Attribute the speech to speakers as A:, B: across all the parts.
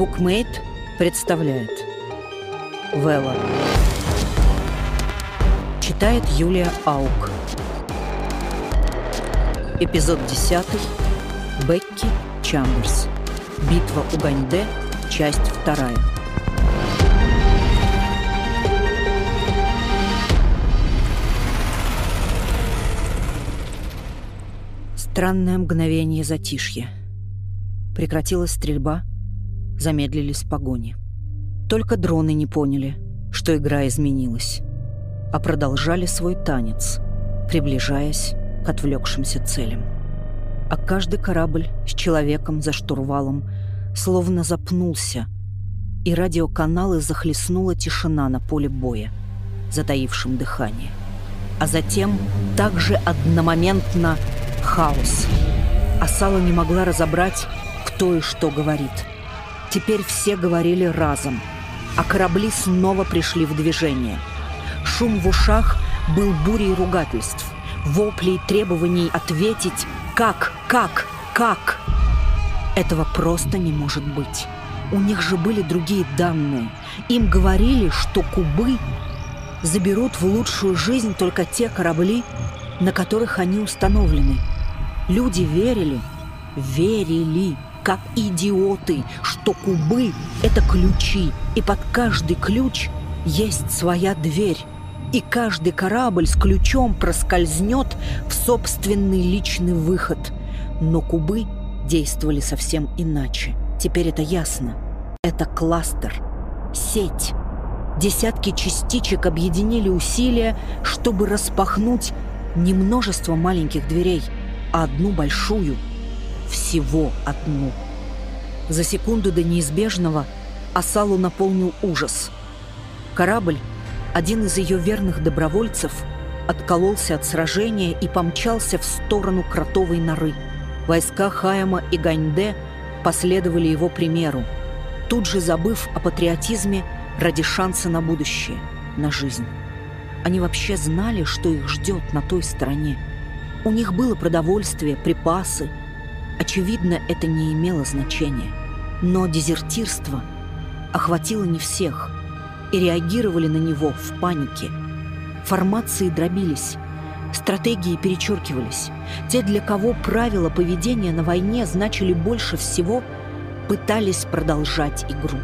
A: Букмейт представляет. Вела Читает Юлия Аук. Эпизод 10 Бекки Чамберс. Битва у Ганьде Часть вторая. Странное мгновение затишья. Прекратилась стрельба, замедлились погони. Только дроны не поняли, что игра изменилась, а продолжали свой танец, приближаясь к отвлекшимся целям. А каждый корабль с человеком за штурвалом словно запнулся, и радиоканалы захлестнула тишина на поле боя, затаившим дыхание. А затем также одномоментно хаос. Асала не могла разобрать, кто и что говорит. Теперь все говорили разом, а корабли снова пришли в движение. Шум в ушах был бурей ругательств, воплей требований ответить «как, как, как». Этого просто не может быть. У них же были другие данные. Им говорили, что кубы заберут в лучшую жизнь только те корабли, на которых они установлены. Люди верили, верили, как идиоты, что кубы — это ключи, и под каждый ключ есть своя дверь, и каждый корабль с ключом проскользнет в собственный личный выход. Но кубы действовали совсем иначе. Теперь это ясно. Это кластер, сеть. Десятки частичек объединили усилия, чтобы распахнуть не множество маленьких дверей, а одну большую. Всего одну. За секунду до неизбежного Асалу наполнил ужас. Корабль, один из ее верных добровольцев, откололся от сражения и помчался в сторону кротовой норы. Войска Хайама и Ганьде последовали его примеру, тут же забыв о патриотизме ради шанса на будущее, на жизнь. Они вообще знали, что их ждет на той стороне. У них было продовольствие, припасы. Очевидно, это не имело значения. Но дезертирство охватило не всех, и реагировали на него в панике. Формации дробились, стратегии перечеркивались. Те, для кого правила поведения на войне значили больше всего, пытались продолжать игру.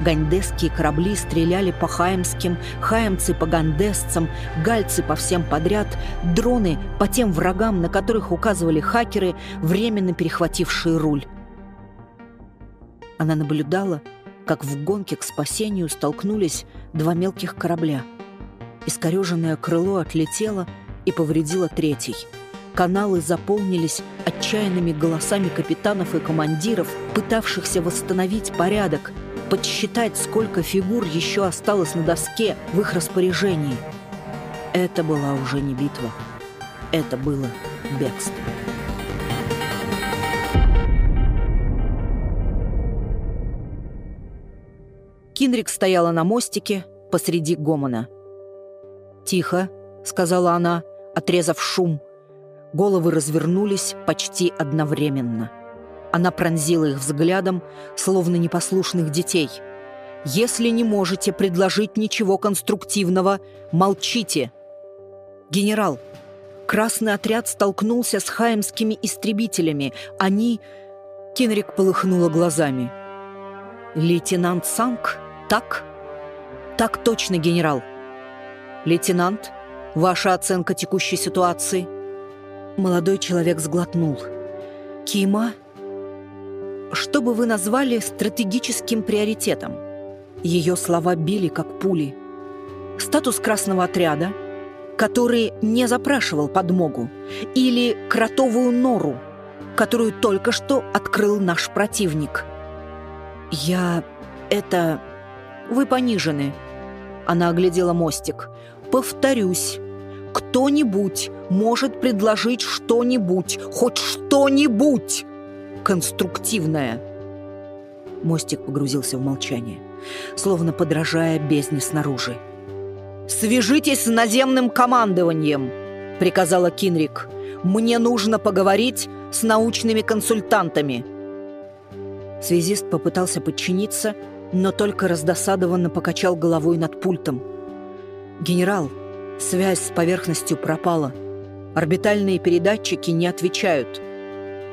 A: Гандесские корабли стреляли по хаемским, хаемцы по гандесцам, гальцы по всем подряд, дроны по тем врагам, на которых указывали хакеры, временно перехватившие руль. Она наблюдала, как в гонке к спасению столкнулись два мелких корабля. Искореженное крыло отлетело и повредило третий. Каналы заполнились отчаянными голосами капитанов и командиров, пытавшихся восстановить порядок – подсчитать, сколько фигур еще осталось на доске в их распоряжении. Это была уже не битва. Это было бегство. Кинрик стояла на мостике посреди гомона. «Тихо», — сказала она, отрезав шум. Головы развернулись почти одновременно. Она пронзила их взглядом, словно непослушных детей. «Если не можете предложить ничего конструктивного, молчите!» «Генерал, красный отряд столкнулся с хаемскими истребителями. Они...» Кенрик полыхнула глазами. «Лейтенант Санк? Так?» «Так точно, генерал!» «Лейтенант, ваша оценка текущей ситуации?» Молодой человек сглотнул. «Кима что бы вы назвали стратегическим приоритетом? Ее слова били как пули. Статус красного отряда, который не запрашивал подмогу, или кротовую нору, которую только что открыл наш противник. Я... это... Вы понижены. Она оглядела мостик. Повторюсь, кто-нибудь может предложить что-нибудь, хоть что-нибудь конструктивное. Мостик погрузился в молчание, словно подражая бездне снаружи. «Свяжитесь с наземным командованием!» — приказала Кинрик. «Мне нужно поговорить с научными консультантами». Связист попытался подчиниться, но только раздосадованно покачал головой над пультом. «Генерал, связь с поверхностью пропала. Орбитальные передатчики не отвечают.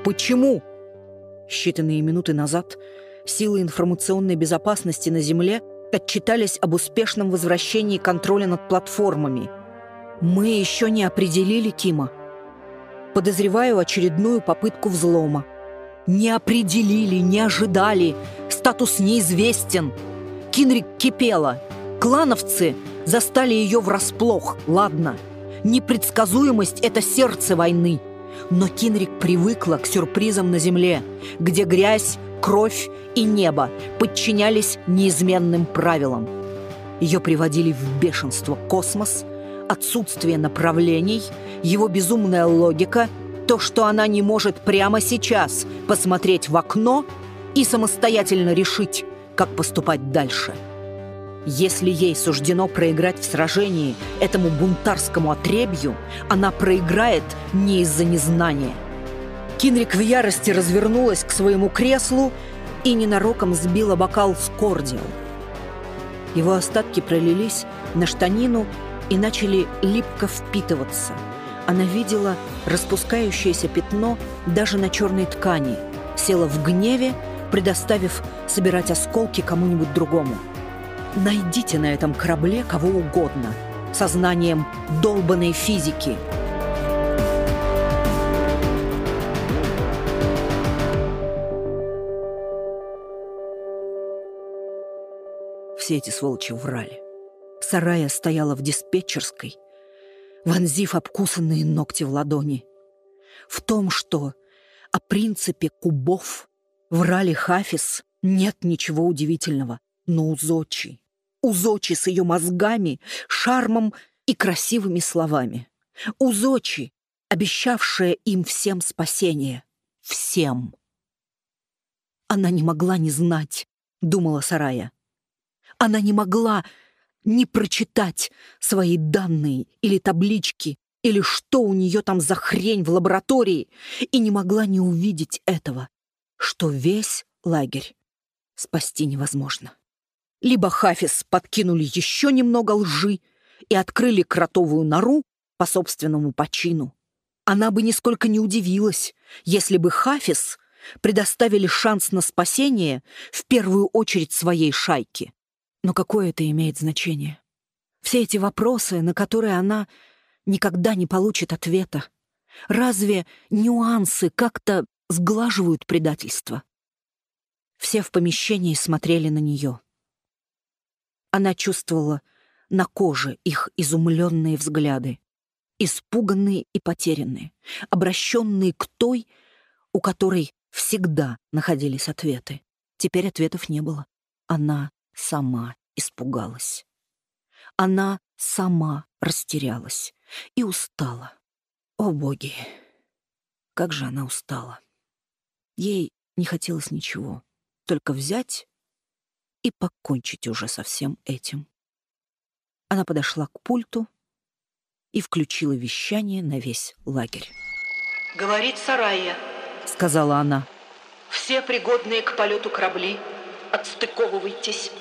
A: Почему?» Считанные минуты назад силы информационной безопасности на Земле отчитались об успешном возвращении контроля над платформами. «Мы еще не определили Кима. Подозреваю очередную попытку взлома. Не определили, не ожидали. Статус неизвестен. Кинрик кипела. Клановцы застали ее врасплох. Ладно. Непредсказуемость — это сердце войны. Но Кинрик привыкла к сюрпризам на земле, где грязь, кровь и небо подчинялись неизменным правилам. Ее приводили в бешенство космос, отсутствие направлений, его безумная логика — то, что она не может прямо сейчас посмотреть в окно и самостоятельно решить, как поступать дальше. Если ей суждено проиграть в сражении этому бунтарскому отребью, она проиграет не из-за незнания. Кинрик в ярости развернулась к своему креслу и ненароком сбила бокал с кордиал. Его остатки пролились на штанину и начали липко впитываться – она видела распускающееся пятно даже на черной ткани, села в гневе, предоставив собирать осколки кому-нибудь другому. Найдите на этом корабле кого угодно, сознанием долбанной физики. Все эти сволочи врали. Сарая стояла в диспетчерской, вонзив обкусанные ногти в ладони. В том, что о принципе кубов врали Хафис, нет ничего удивительного. Но Узочи, с ее мозгами, шармом и красивыми словами. Узочи, обещавшая им всем спасение. Всем. Она не могла не знать, думала Сарая. Она не могла не прочитать свои данные или таблички, или что у нее там за хрень в лаборатории, и не могла не увидеть этого, что весь лагерь спасти невозможно. Либо Хафис подкинули еще немного лжи и открыли кротовую нору по собственному почину. Она бы нисколько не удивилась, если бы Хафис предоставили шанс на спасение в первую очередь своей шайке. Но какое это имеет значение? Все эти вопросы, на которые она никогда не получит ответа. Разве нюансы как-то сглаживают предательство? Все в помещении смотрели на нее. Она чувствовала на коже их изумленные взгляды, испуганные и потерянные, обращенные к той, у которой всегда находились ответы. Теперь ответов не было. Она сама испугалась. Она сама растерялась и устала. О, боги! Как же она устала! Ей не хотелось ничего, только взять и покончить уже со всем этим. Она подошла к пульту и включила вещание на весь лагерь.
B: «Говорит Сарая», — сказала она. «Все пригодные к полету корабли, отстыковывайтесь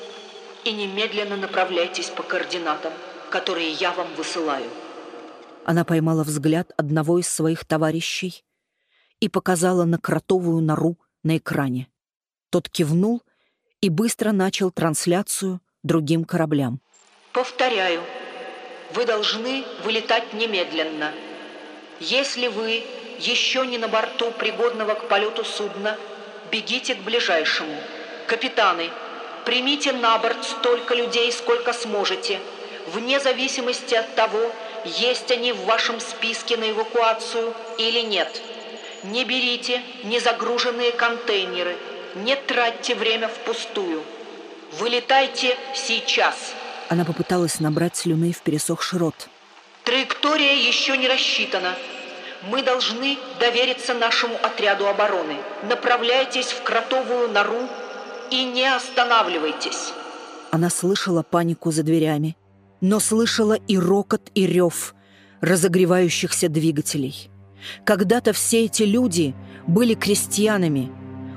B: и немедленно направляйтесь по координатам, которые я вам высылаю».
A: Она поймала взгляд одного из своих товарищей и показала на кротовую нору на экране. Тот кивнул и быстро начал трансляцию другим кораблям.
B: «Повторяю, вы должны вылетать немедленно. Если вы еще не на борту пригодного к полету судна, бегите к ближайшему. Капитаны, Примите на борт столько людей, сколько сможете, вне зависимости от того, есть они в вашем списке на эвакуацию или нет. Не берите незагруженные контейнеры, не тратьте время впустую. Вылетайте сейчас.
A: Она попыталась набрать слюны в пересохший рот.
B: Траектория еще не рассчитана. Мы должны довериться нашему отряду обороны. Направляйтесь в кротовую нору и не останавливайтесь!»
A: Она слышала панику за дверями, но слышала и рокот, и рев разогревающихся двигателей. Когда-то все эти люди были крестьянами,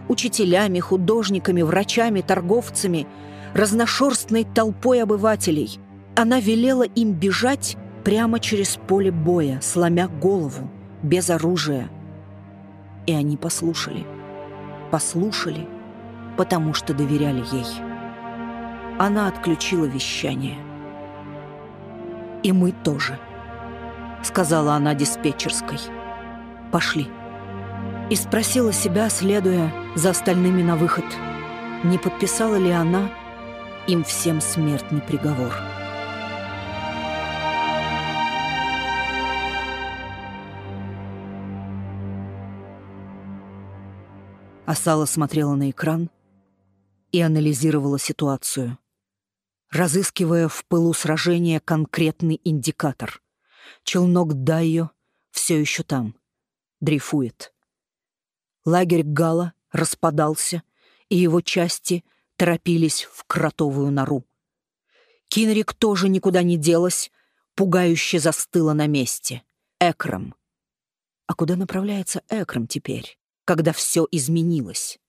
A: учителями, художниками, врачами, торговцами, разношерстной толпой обывателей. Она велела им бежать прямо через поле боя, сломя голову, без оружия. И они послушали. Послушали, потому что доверяли ей. Она отключила вещание. «И мы тоже», — сказала она диспетчерской. «Пошли» и спросила себя, следуя за остальными на выход, не подписала ли она им всем смертный приговор. Асала смотрела на экран и анализировала ситуацию, разыскивая в пылу сражения конкретный индикатор. Челнок Дайо все еще там, дрейфует. Лагерь Гала распадался, и его части торопились в кротовую нору. Кинрик тоже никуда не делась, пугающе застыла на месте. Экрам. А куда направляется Экрам теперь, когда все изменилось?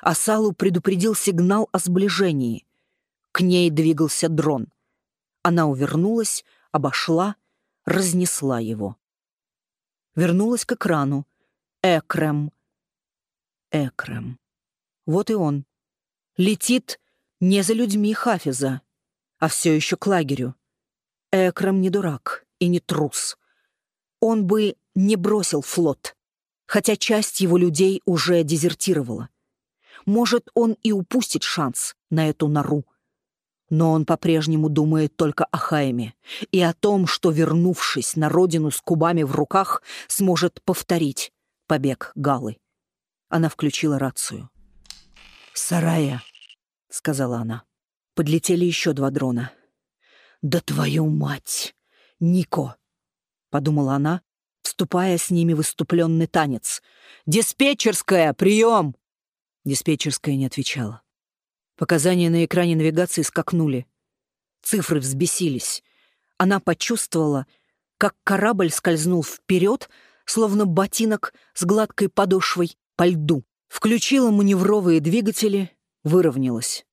A: Асалу предупредил сигнал о сближении. К ней двигался дрон. Она увернулась, обошла, разнесла его. Вернулась к экрану. Экрам Экрам. Вот и он. Летит не за людьми Хафиза, а все еще к лагерю. Экрам не дурак и не трус. Он бы не бросил флот, хотя часть его людей уже дезертировала. Может, он и упустит шанс на эту нору. Но он по-прежнему думает только о Хайме и о том, что, вернувшись на родину с кубами в руках, сможет повторить побег Галы. Она включила рацию. «Сарая», — сказала она. Подлетели еще два дрона. «Да твою мать! Нико!» — подумала она, вступая с ними в выступленный танец. «Диспетчерская! Прием!» Диспетчерская не отвечала. Показания на экране навигации скакнули. Цифры взбесились. Она почувствовала, как корабль скользнул вперед, словно ботинок с гладкой подошвой, по льду, включила маневровые двигатели, выровнялась.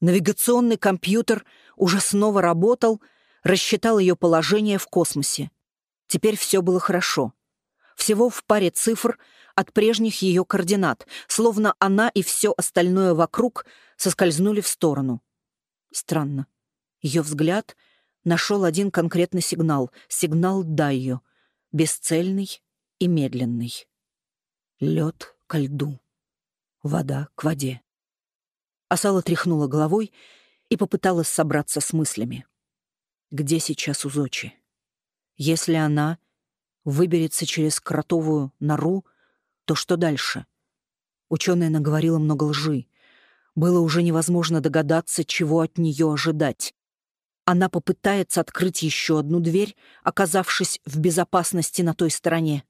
A: Навигационный компьютер уже снова работал, рассчитал ее положение в космосе. Теперь все было хорошо. Всего в паре цифр от прежних ее координат, словно она и все остальное вокруг соскользнули в сторону. Странно. Ее взгляд нашел один конкретный сигнал — сигнал Дайо, бесцельный и медленный. Лед ко льду, вода к воде. Асала тряхнула головой и попыталась собраться с мыслями. Где сейчас Узочи? Если она выберется через кротовую нору, то что дальше? Ученая наговорила много лжи. Было уже невозможно догадаться, чего от нее ожидать. Она попытается открыть еще одну дверь, оказавшись в безопасности на той стороне.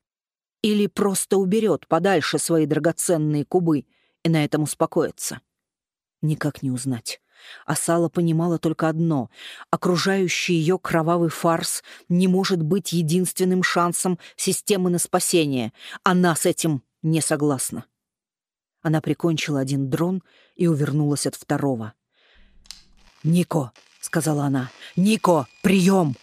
A: Или просто уберет подальше свои драгоценные кубы и на этом успокоится? Никак не узнать. Асала понимала только одно — окружающий ее кровавый фарс не может быть единственным шансом системы на спасение. Она с этим не согласна. Она прикончила один дрон и увернулась от второго. «Нико», — сказала она, — «Нико, прием!»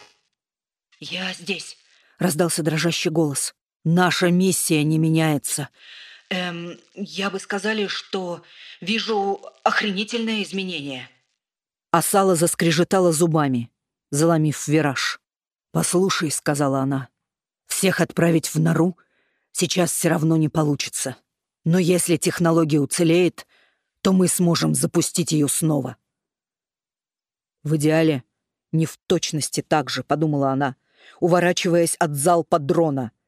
B: «Я здесь», —
A: раздался дрожащий голос. Наша миссия не меняется.
B: Эм, я бы сказали, что вижу охренительное изменение.
A: Асала заскрежетала зубами, заломив вираж. «Послушай», — сказала она, — «всех отправить в нору сейчас все равно не получится. Но если технология уцелеет, то мы сможем запустить ее снова». В идеале не в точности так же, подумала она, уворачиваясь от залпа дрона —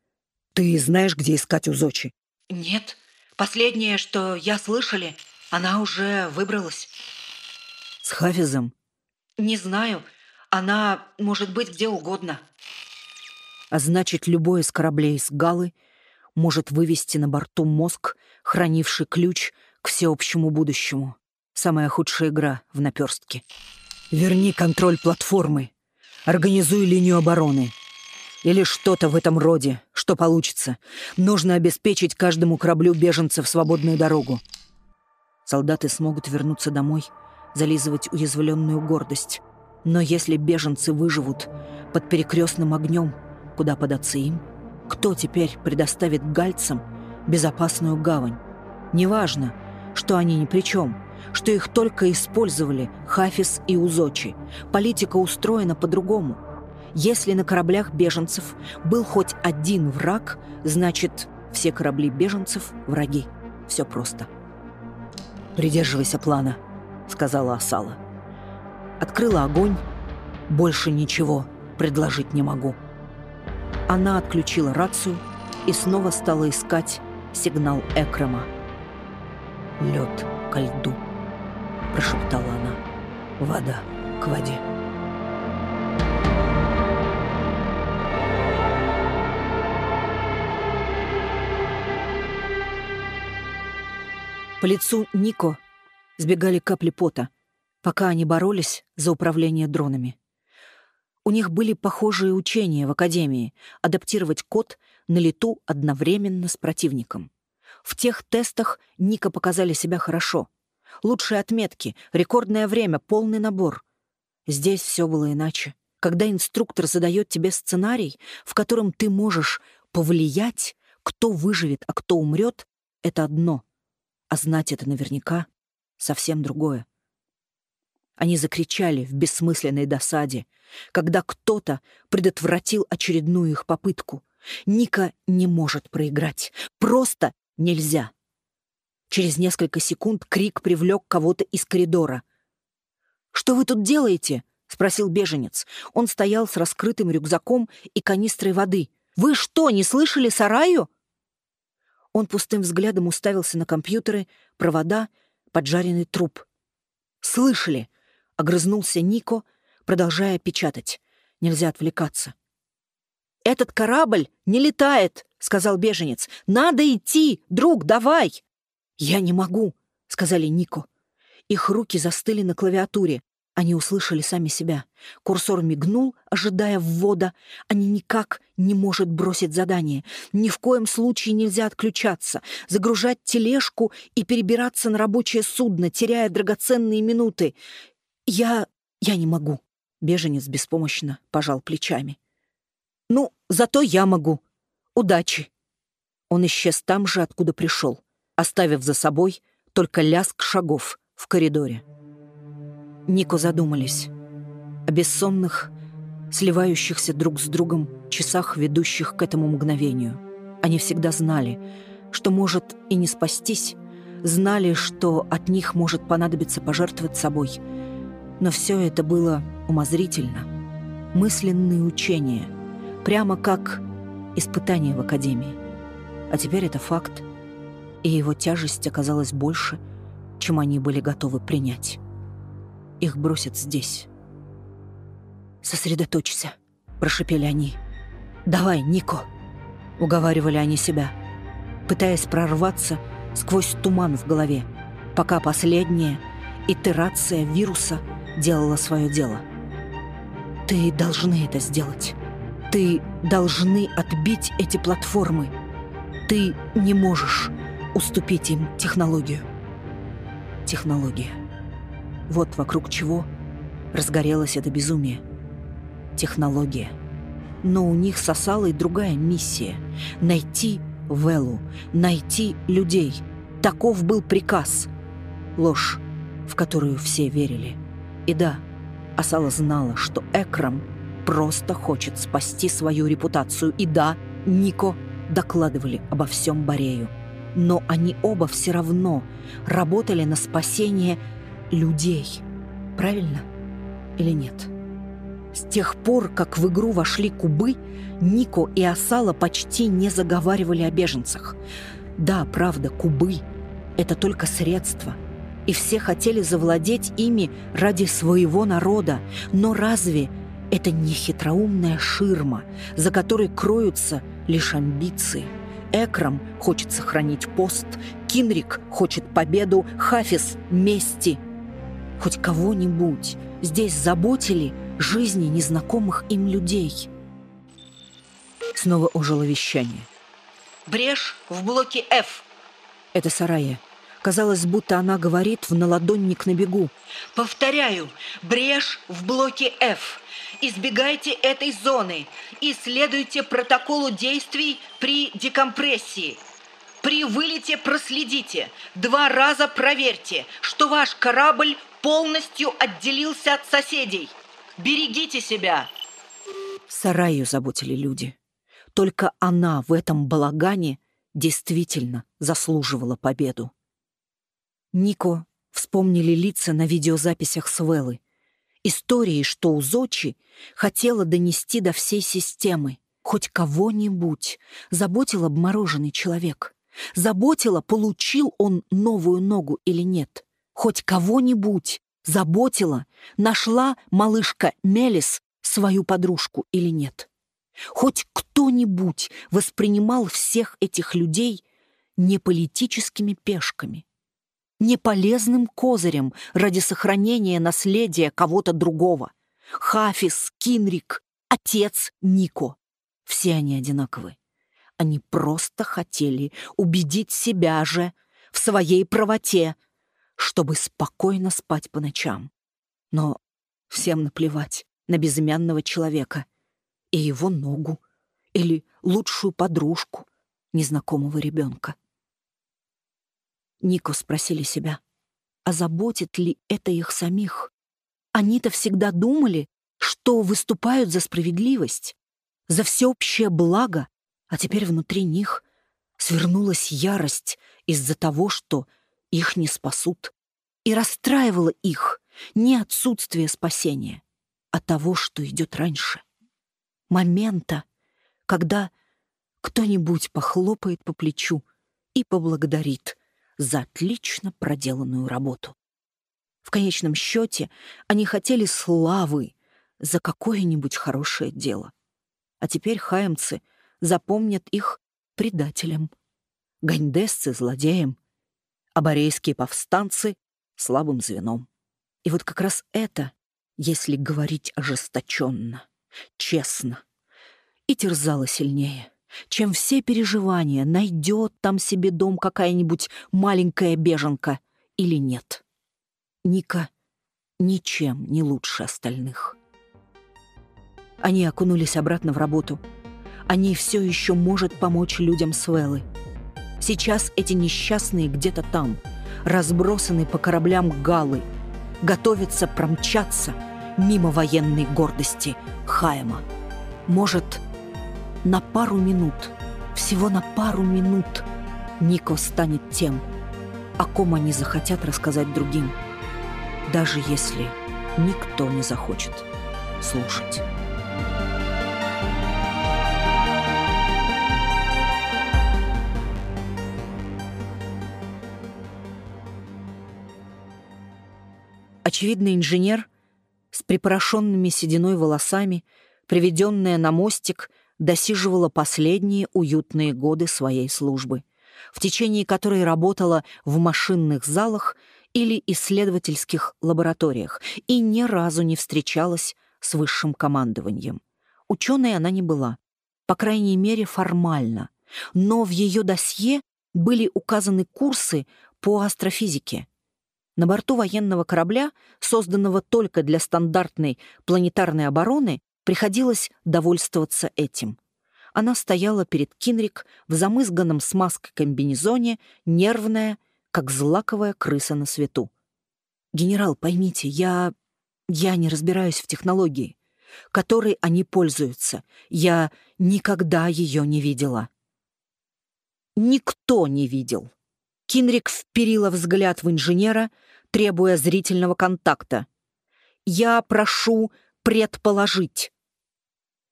A: ты знаешь, где искать Узочи?
B: Нет. Последнее, что я слышали, она уже выбралась.
A: С Хафизом?
B: Не знаю. Она может быть где угодно.
A: А значит, любой из кораблей с Галы может вывести на борту мозг, хранивший ключ к всеобщему будущему. Самая худшая игра в наперстке. Верни контроль платформы. Организуй линию обороны. Или что-то в этом роде, что получится. Нужно обеспечить каждому кораблю беженцев свободную дорогу. Солдаты смогут вернуться домой, зализывать уязвленную гордость. Но если беженцы выживут под перекрестным огнем, куда податься им? Кто теперь предоставит гальцам безопасную гавань? Неважно, что они ни при чем, что их только использовали Хафиз и Узочи. Политика устроена по-другому. Если на кораблях беженцев был хоть один враг, значит, все корабли беженцев — враги. Все просто. «Придерживайся плана», — сказала Асала. Открыла огонь. Больше ничего предложить не могу. Она отключила рацию и снова стала искать сигнал Экрама. «Лед ко льду», — прошептала она. «Вода к воде». По лицу Нико сбегали капли пота, пока они боролись за управление дронами. У них были похожие учения в Академии — адаптировать код на лету одновременно с противником. В тех тестах Ника показали себя хорошо. Лучшие отметки, рекордное время, полный набор. Здесь все было иначе. Когда инструктор задает тебе сценарий, в котором ты можешь повлиять, кто выживет, а кто умрет, это одно. А знать это наверняка совсем другое. Они закричали в бессмысленной досаде, когда кто-то предотвратил очередную их попытку. Ника не может проиграть. Просто нельзя. Через несколько секунд крик привлек кого-то из коридора. «Что вы тут делаете?» — спросил беженец. Он стоял с раскрытым рюкзаком и канистрой воды. «Вы что, не слышали сараю?» Он пустым взглядом уставился на компьютеры, провода, поджаренный труп. «Слышали!» — огрызнулся Нико, продолжая печатать. «Нельзя отвлекаться». «Этот корабль не летает!» — сказал беженец. «Надо идти! Друг, давай!» «Я не могу!» — сказали Нико. Их руки застыли на клавиатуре. Они услышали сами себя. Курсор мигнул, ожидая ввода. Они никак не может бросить задание. Ни в коем случае нельзя отключаться, загружать тележку и перебираться на рабочее судно, теряя драгоценные минуты. «Я... я не могу». Беженец беспомощно пожал плечами. «Ну, зато я могу. Удачи». Он исчез там же, откуда пришел, оставив за собой только лязг шагов в коридоре. Нико задумались о бессонных, сливающихся друг с другом часах, ведущих к этому мгновению. Они всегда знали, что может и не спастись, знали, что от них может понадобиться пожертвовать собой. Но все это было умозрительно. Мысленные учения, прямо как испытание в академии. А теперь это факт, и его тяжесть оказалась больше, чем они были готовы принять. Их бросят здесь. «Сосредоточься», — прошепели они. «Давай, Нико», — уговаривали они себя, пытаясь прорваться сквозь туман в голове, пока последняя итерация вируса делала свое дело. «Ты должны это сделать. Ты должны отбить эти платформы. Ты не можешь уступить им технологию». Технология. Вот вокруг чего разгорелось это безумие. Технология. Но у них сосала и другая миссия — найти Велу, найти людей. Таков был приказ. Ложь, в которую все верили. И да, Асала знала, что Экрам просто хочет спасти свою репутацию. И да, Нико докладывали обо всем Борею. Но они оба все равно работали на спасение людей. Правильно или нет? С тех пор, как в игру вошли кубы, Нико и Асала почти не заговаривали о беженцах. Да, правда, кубы — это только средство, и все хотели завладеть ими ради своего народа, но разве это не хитроумная ширма, за которой кроются лишь амбиции? Экрам хочет сохранить пост, Кинрик хочет победу, Хафис — мести — Хоть кого-нибудь здесь заботили жизни незнакомых им людей. Снова ожило вещание.
B: Брешь в блоке F.
A: Это сарая. Казалось, будто она говорит в наладонник на бегу.
B: Повторяю, брешь в блоке F. Избегайте этой зоны и следуйте протоколу действий при декомпрессии. При вылете проследите, два раза проверьте, что ваш корабль полностью отделился от соседей. Берегите себя.
A: Сараю заботили люди. Только она в этом балагане действительно заслуживала победу. Нико вспомнили лица на видеозаписях Свеллы. Истории, что у Зочи хотела донести до всей системы. Хоть кого-нибудь заботил обмороженный человек. Заботила, получил он новую ногу или нет. Хоть кого-нибудь заботила, нашла малышка Мелис свою подружку или нет. Хоть кто-нибудь воспринимал всех этих людей не политическими пешками, не полезным козырем ради сохранения наследия кого-то другого. Хафис, Кинрик, отец Нико. Все они одинаковы. Они просто хотели убедить себя же в своей правоте, чтобы спокойно спать по ночам. Но всем наплевать на безымянного человека и его ногу или лучшую подружку незнакомого ребенка. Нико спросили себя, а заботит ли это их самих? Они-то всегда думали, что выступают за справедливость, за всеобщее благо, а теперь внутри них свернулась ярость из-за того, что их не спасут. И расстраивало их не отсутствие спасения, а того, что идет раньше. Момента, когда кто-нибудь похлопает по плечу и поблагодарит за отлично проделанную работу. В конечном счете они хотели славы за какое-нибудь хорошее дело. А теперь хаемцы запомнят их предателем, ганьдесцы — злодеем, а борейские повстанцы — слабым звеном. И вот как раз это, если говорить ожесточенно, честно, и терзало сильнее чем все переживания, найдет там себе дом какая-нибудь маленькая беженка или нет. Ника ничем не лучше остальных. Они окунулись обратно в работу. Они все еще может помочь людям Свеллы. Сейчас эти несчастные где-то там, разбросаны по кораблям Галы, готовятся промчаться мимо военной гордости Хайма. Может, на пару минут, всего на пару минут, Нико станет тем, о ком они захотят рассказать другим, даже если никто не захочет слушать. Очевидно, инженер с припорошенными сединой волосами, приведенная на мостик — досиживала последние уютные годы своей службы, в течение которой работала в машинных залах или исследовательских лабораториях и ни разу не встречалась с высшим командованием. Ученой она не была, по крайней мере формально, но в ее досье были указаны курсы по астрофизике. На борту военного корабля, созданного только для стандартной планетарной обороны, Приходилось довольствоваться этим. Она стояла перед Кинрик в замызганном смазкой комбинезоне, нервная, как злаковая крыса на свету. «Генерал, поймите, я... я не разбираюсь в технологии, которой они пользуются. Я никогда ее не видела». Никто не видел. Кинрик вперила взгляд в инженера, требуя зрительного контакта. «Я прошу предположить,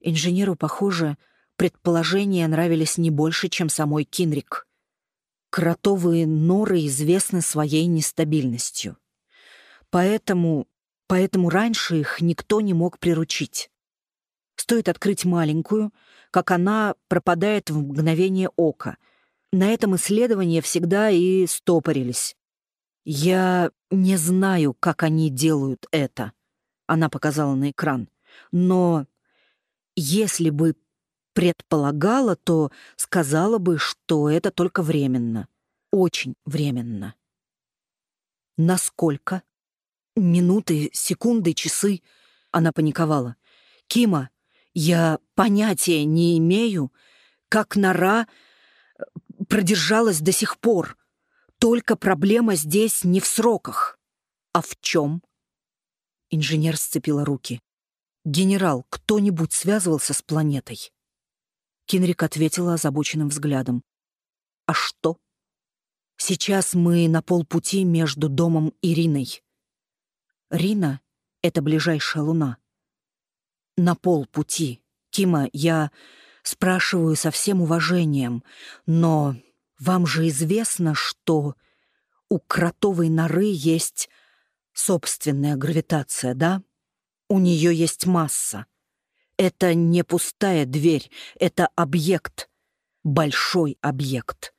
A: Инженеру, похоже, предположения нравились не больше, чем самой Кинрик. Кротовые норы известны своей нестабильностью. Поэтому, поэтому раньше их никто не мог приручить. Стоит открыть маленькую, как она пропадает в мгновение ока. На этом исследования всегда и стопорились. «Я не знаю, как они делают это», — она показала на экран. «Но если бы предполагала, то сказала бы, что это только временно. Очень временно. Насколько? Минуты, секунды, часы. Она паниковала. Кима, я понятия не имею, как нора продержалась до сих пор. Только проблема здесь не в сроках. А в чем? Инженер сцепила руки. «Генерал, кто-нибудь связывался с планетой?» Кинрик ответила озабоченным взглядом. «А что?» «Сейчас мы на полпути между домом и Риной. Рина — это ближайшая луна. На полпути. Кима, я спрашиваю со всем уважением, но вам же известно, что у кротовой норы есть собственная гравитация, да? У нее есть масса. Это не пустая дверь, это объект, большой объект.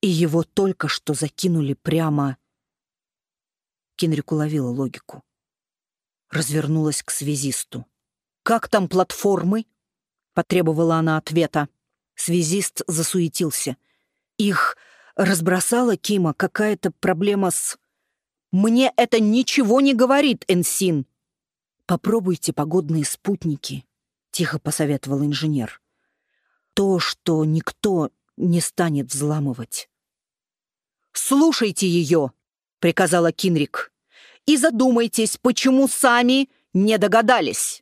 A: И его только что закинули прямо... Кенрик уловила логику. Развернулась к связисту. «Как там платформы?» — потребовала она ответа. Связист засуетился. «Их разбросала Кима какая-то проблема с...» «Мне это ничего не говорит, Энсин!» «Попробуйте погодные спутники», — тихо посоветовал инженер. «То, что никто не станет взламывать». «Слушайте ее!» — приказала Кинрик. «И задумайтесь, почему сами не догадались!»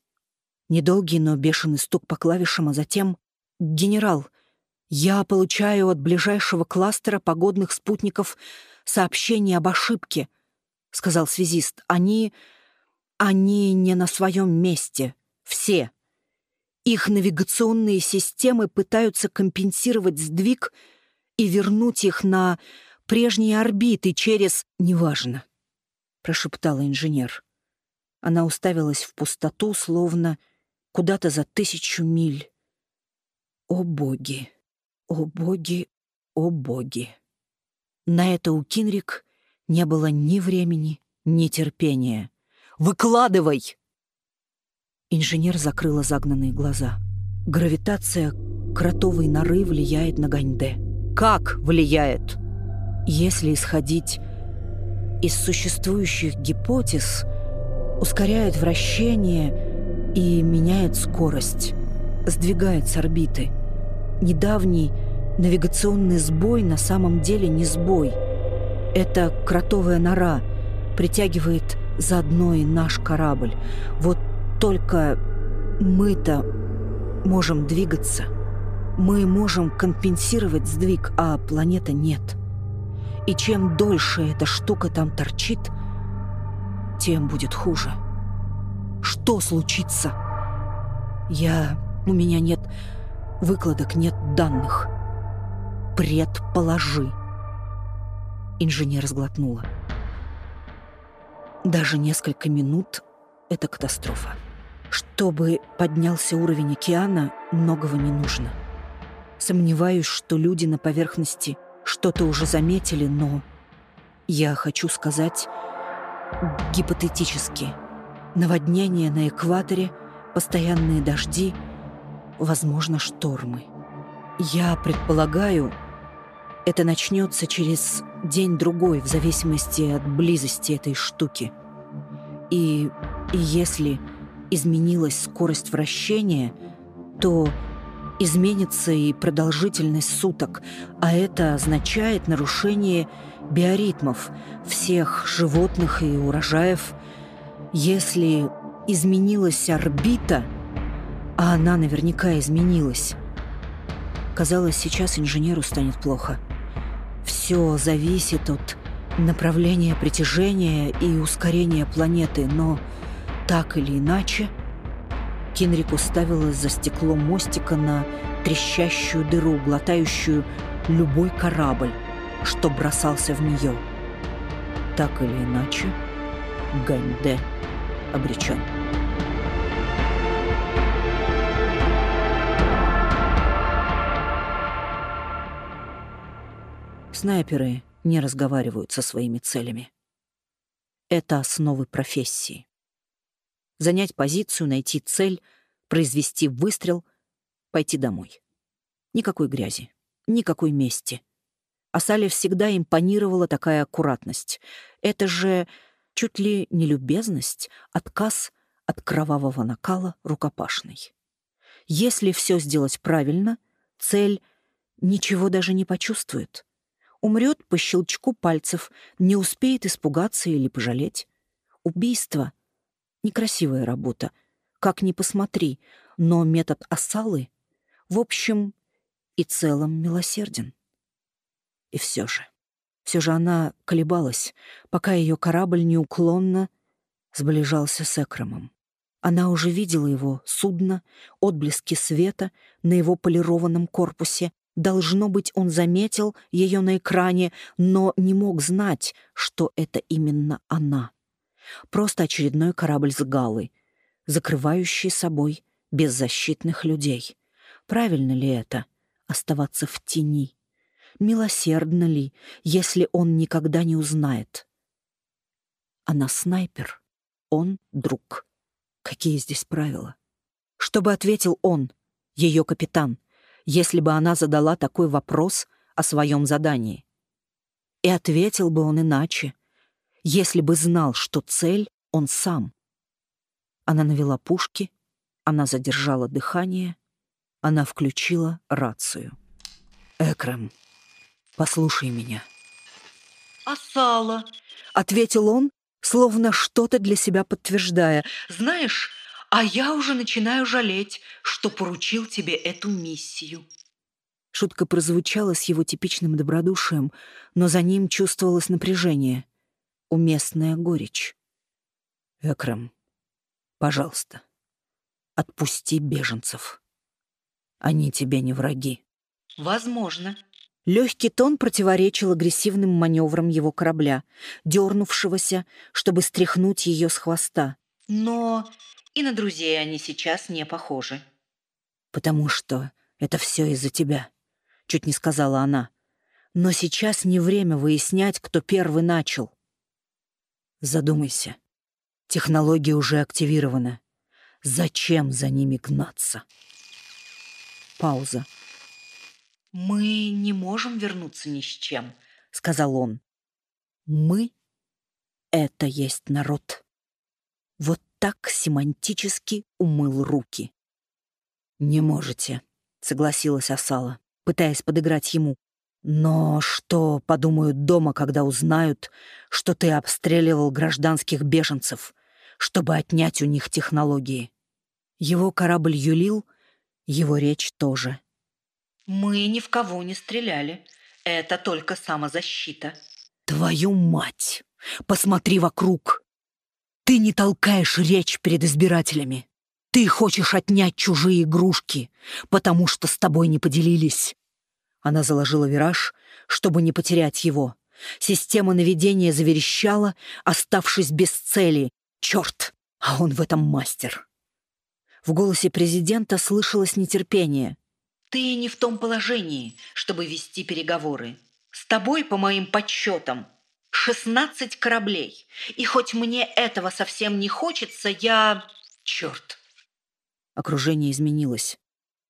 A: Недолгий, но бешеный стук по клавишам, а затем «Генерал, я получаю от ближайшего кластера погодных спутников сообщение об ошибке», — сказал связист. «Они... они не на своем месте. Все. Их навигационные системы пытаются компенсировать сдвиг и вернуть их на прежние орбиты через... Неважно», — прошептала инженер. Она уставилась в пустоту, словно куда-то за тысячу миль. О боги, о боги, о боги. На это у Кинрик не было ни времени, ни терпения. «Выкладывай!» Инженер закрыла загнанные глаза. Гравитация кротовой норы влияет на Ганьде. Как влияет? Если исходить из существующих гипотез, ускоряет вращение и меняет скорость, сдвигает с орбиты. Недавний навигационный сбой на самом деле не сбой — эта кротовая нора притягивает заодно и наш корабль. Вот только мы-то можем двигаться. Мы можем компенсировать сдвиг, а планета нет. И чем дольше эта штука там торчит, тем будет хуже. Что случится? Я... У меня нет выкладок, нет данных. Предположи. Инженер сглотнула. Даже несколько минут — это катастрофа. Чтобы поднялся уровень океана, многого не нужно. Сомневаюсь, что люди на поверхности что-то уже заметили, но я хочу сказать гипотетически. Наводнение на экваторе, постоянные дожди, возможно, штормы. Я предполагаю, это начнется через день-другой, в зависимости от близости этой штуки. И, и если изменилась скорость вращения, то изменится и продолжительность суток, а это означает нарушение биоритмов всех животных и урожаев. Если изменилась орбита, а она наверняка изменилась, казалось, сейчас инженеру станет плохо – все зависит от направления притяжения и ускорения планеты, но так или иначе... Кинрик уставилась за стекло мостика на трещащую дыру, глотающую любой корабль, что бросался в нее. Так или иначе, Ганьде обречен. Снайперы не разговаривают со своими целями. Это основы профессии. Занять позицию, найти цель, произвести выстрел, пойти домой. Никакой грязи, никакой мести. Асале всегда импонировала такая аккуратность. Это же чуть ли не любезность, отказ от кровавого накала рукопашной. Если все сделать правильно, цель ничего даже не почувствует. Умрет по щелчку пальцев, не успеет испугаться или пожалеть. Убийство — некрасивая работа, как ни посмотри, но метод осалы, в общем и целом, милосерден. И все же, все же она колебалась, пока ее корабль неуклонно сближался с Экромом. Она уже видела его судно, отблески света на его полированном корпусе. Должно быть, он заметил ее на экране, но не мог знать, что это именно она. Просто очередной корабль с Галой, закрывающий собой беззащитных людей. Правильно ли это — оставаться в тени? Милосердно ли, если он никогда не узнает? Она снайпер, он друг. Какие здесь правила? Чтобы ответил он, ее капитан, если бы она задала такой вопрос о своем задании. И ответил бы он иначе, если бы знал, что цель — он сам. Она навела пушки, она задержала дыхание, она включила рацию. «Экрам, послушай меня».
B: «Асала», —
A: ответил он, словно что-то для себя подтверждая.
B: «Знаешь, а я уже начинаю жалеть, что поручил тебе эту миссию».
A: Шутка прозвучала с его типичным добродушием, но за ним чувствовалось напряжение, уместная горечь. «Экрам, пожалуйста, отпусти беженцев. Они тебе не враги».
B: «Возможно»,
A: Легкий тон противоречил агрессивным маневрам его корабля, дернувшегося, чтобы стряхнуть ее с хвоста.
B: «Но и на друзей они сейчас не похожи».
A: «Потому что это все из-за тебя», — чуть не сказала она. «Но сейчас не время выяснять, кто первый начал». Задумайся. Технология уже активирована. Зачем за ними гнаться? Пауза.
B: «Мы не можем вернуться ни с чем», —
A: сказал он. «Мы — это есть народ». Вот так семантически умыл руки. «Не можете», — согласилась Асала, пытаясь подыграть ему. «Но что подумают дома, когда узнают, что ты обстреливал гражданских беженцев, чтобы отнять у них технологии?» Его корабль юлил, его речь тоже.
B: Мы ни в кого не стреляли. Это только самозащита.
A: Твою мать! Посмотри вокруг! Ты не толкаешь речь перед избирателями. Ты хочешь отнять чужие игрушки, потому что с тобой не поделились. Она заложила вираж, чтобы не потерять его. Система наведения заверещала, оставшись без цели. Черт, а он в этом мастер. В голосе президента слышалось нетерпение.
B: Ты не в том положении, чтобы вести переговоры. С тобой, по моим подсчетам, 16 кораблей. И хоть мне этого совсем не хочется, я... Черт.
A: Окружение изменилось.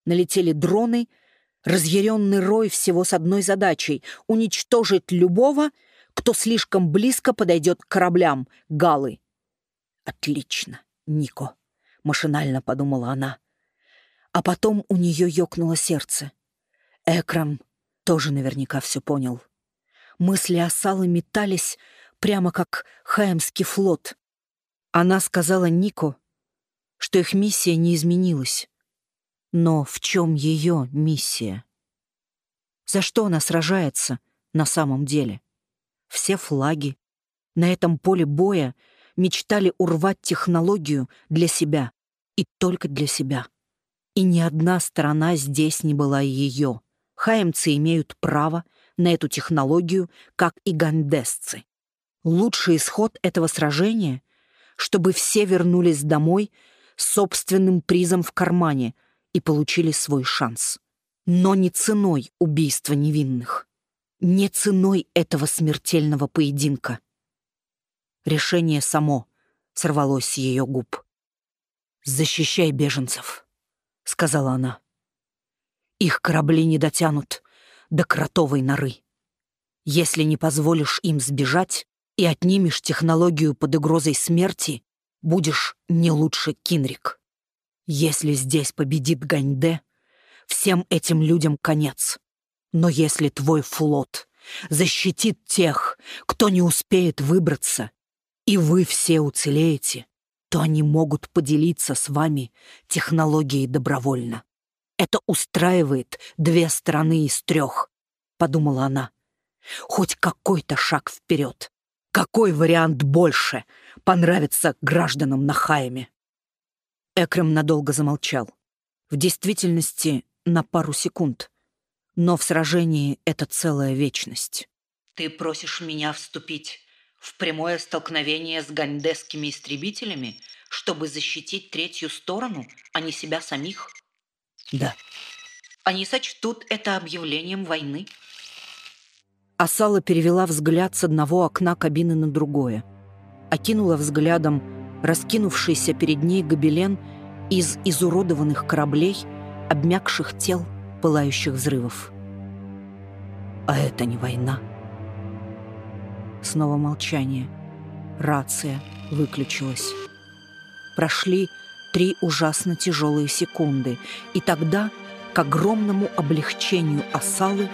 A: Налетели дроны, разъяренный рой всего с одной задачей — уничтожить любого, кто слишком близко подойдет к кораблям, галы. «Отлично, Нико», — машинально подумала она. А потом у нее ёкнуло сердце. Экрам тоже наверняка все понял. Мысли Асалы метались прямо как Хаемский флот. Она сказала Нико, что их миссия не изменилась. Но в чем ее миссия? За что она сражается на самом деле? Все флаги на этом поле боя мечтали урвать технологию для себя и только для себя. И ни одна сторона здесь не была ее. Хаемцы имеют право на эту технологию, как и гандесцы. Лучший исход этого сражения — чтобы все вернулись домой с собственным призом в кармане и получили свой шанс. Но не ценой убийства невинных. Не ценой этого смертельного поединка. Решение само сорвалось с ее губ. «Защищай беженцев», — сказала она. «Их корабли не дотянут до кротовой норы». Если не позволишь им сбежать и отнимешь технологию под угрозой смерти, будешь не лучше Кинрик. Если здесь победит Ганьде, всем этим людям конец. Но если твой флот защитит тех, кто не успеет выбраться, и вы все уцелеете, то они могут поделиться с вами технологией добровольно. Это устраивает две стороны из трех, подумала она. Хоть какой-то шаг вперед. Какой вариант больше понравится гражданам Нахаями? Экрем надолго замолчал. В действительности на пару секунд. Но в сражении это целая вечность.
B: «Ты просишь меня вступить в прямое столкновение с гандесскими истребителями, чтобы защитить третью сторону, а не себя самих?»
A: «Да».
B: «Они сочтут это объявлением войны?»
A: Асала перевела взгляд с одного окна кабины на другое. Окинула взглядом раскинувшийся перед ней гобелен из изуродованных кораблей, обмякших тел, пылающих взрывов. А это не война. Снова молчание. Рация выключилась. Прошли три ужасно тяжелые секунды, и тогда, к огромному облегчению Асалы,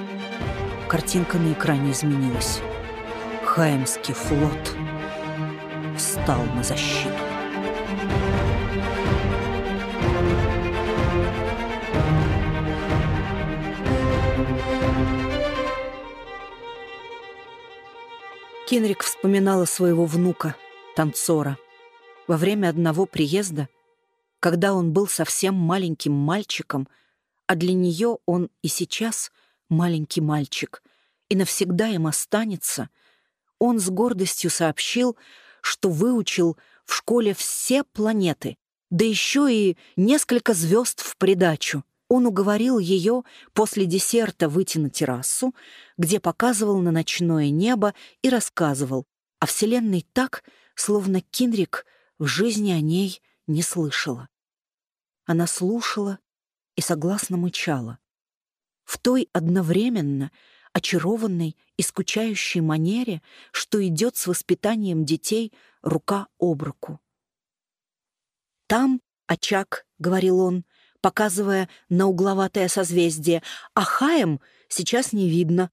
A: картинка на экране изменилась. Хаемский флот встал на защиту. Кенрик вспоминала своего внука, танцора. Во время одного приезда, когда он был совсем маленьким мальчиком, а для нее он и сейчас маленький мальчик, и навсегда им останется, он с гордостью сообщил, что выучил в школе все планеты, да еще и несколько звезд в придачу — он уговорил ее после десерта выйти на террасу, где показывал на ночное небо и рассказывал о Вселенной так, словно Кинрик в жизни о ней не слышала. Она слушала и согласно мычала. В той одновременно очарованной и скучающей манере, что идет с воспитанием детей рука об руку. «Там очаг», — говорил он, — показывая на угловатое созвездие, а Хаем сейчас не видно.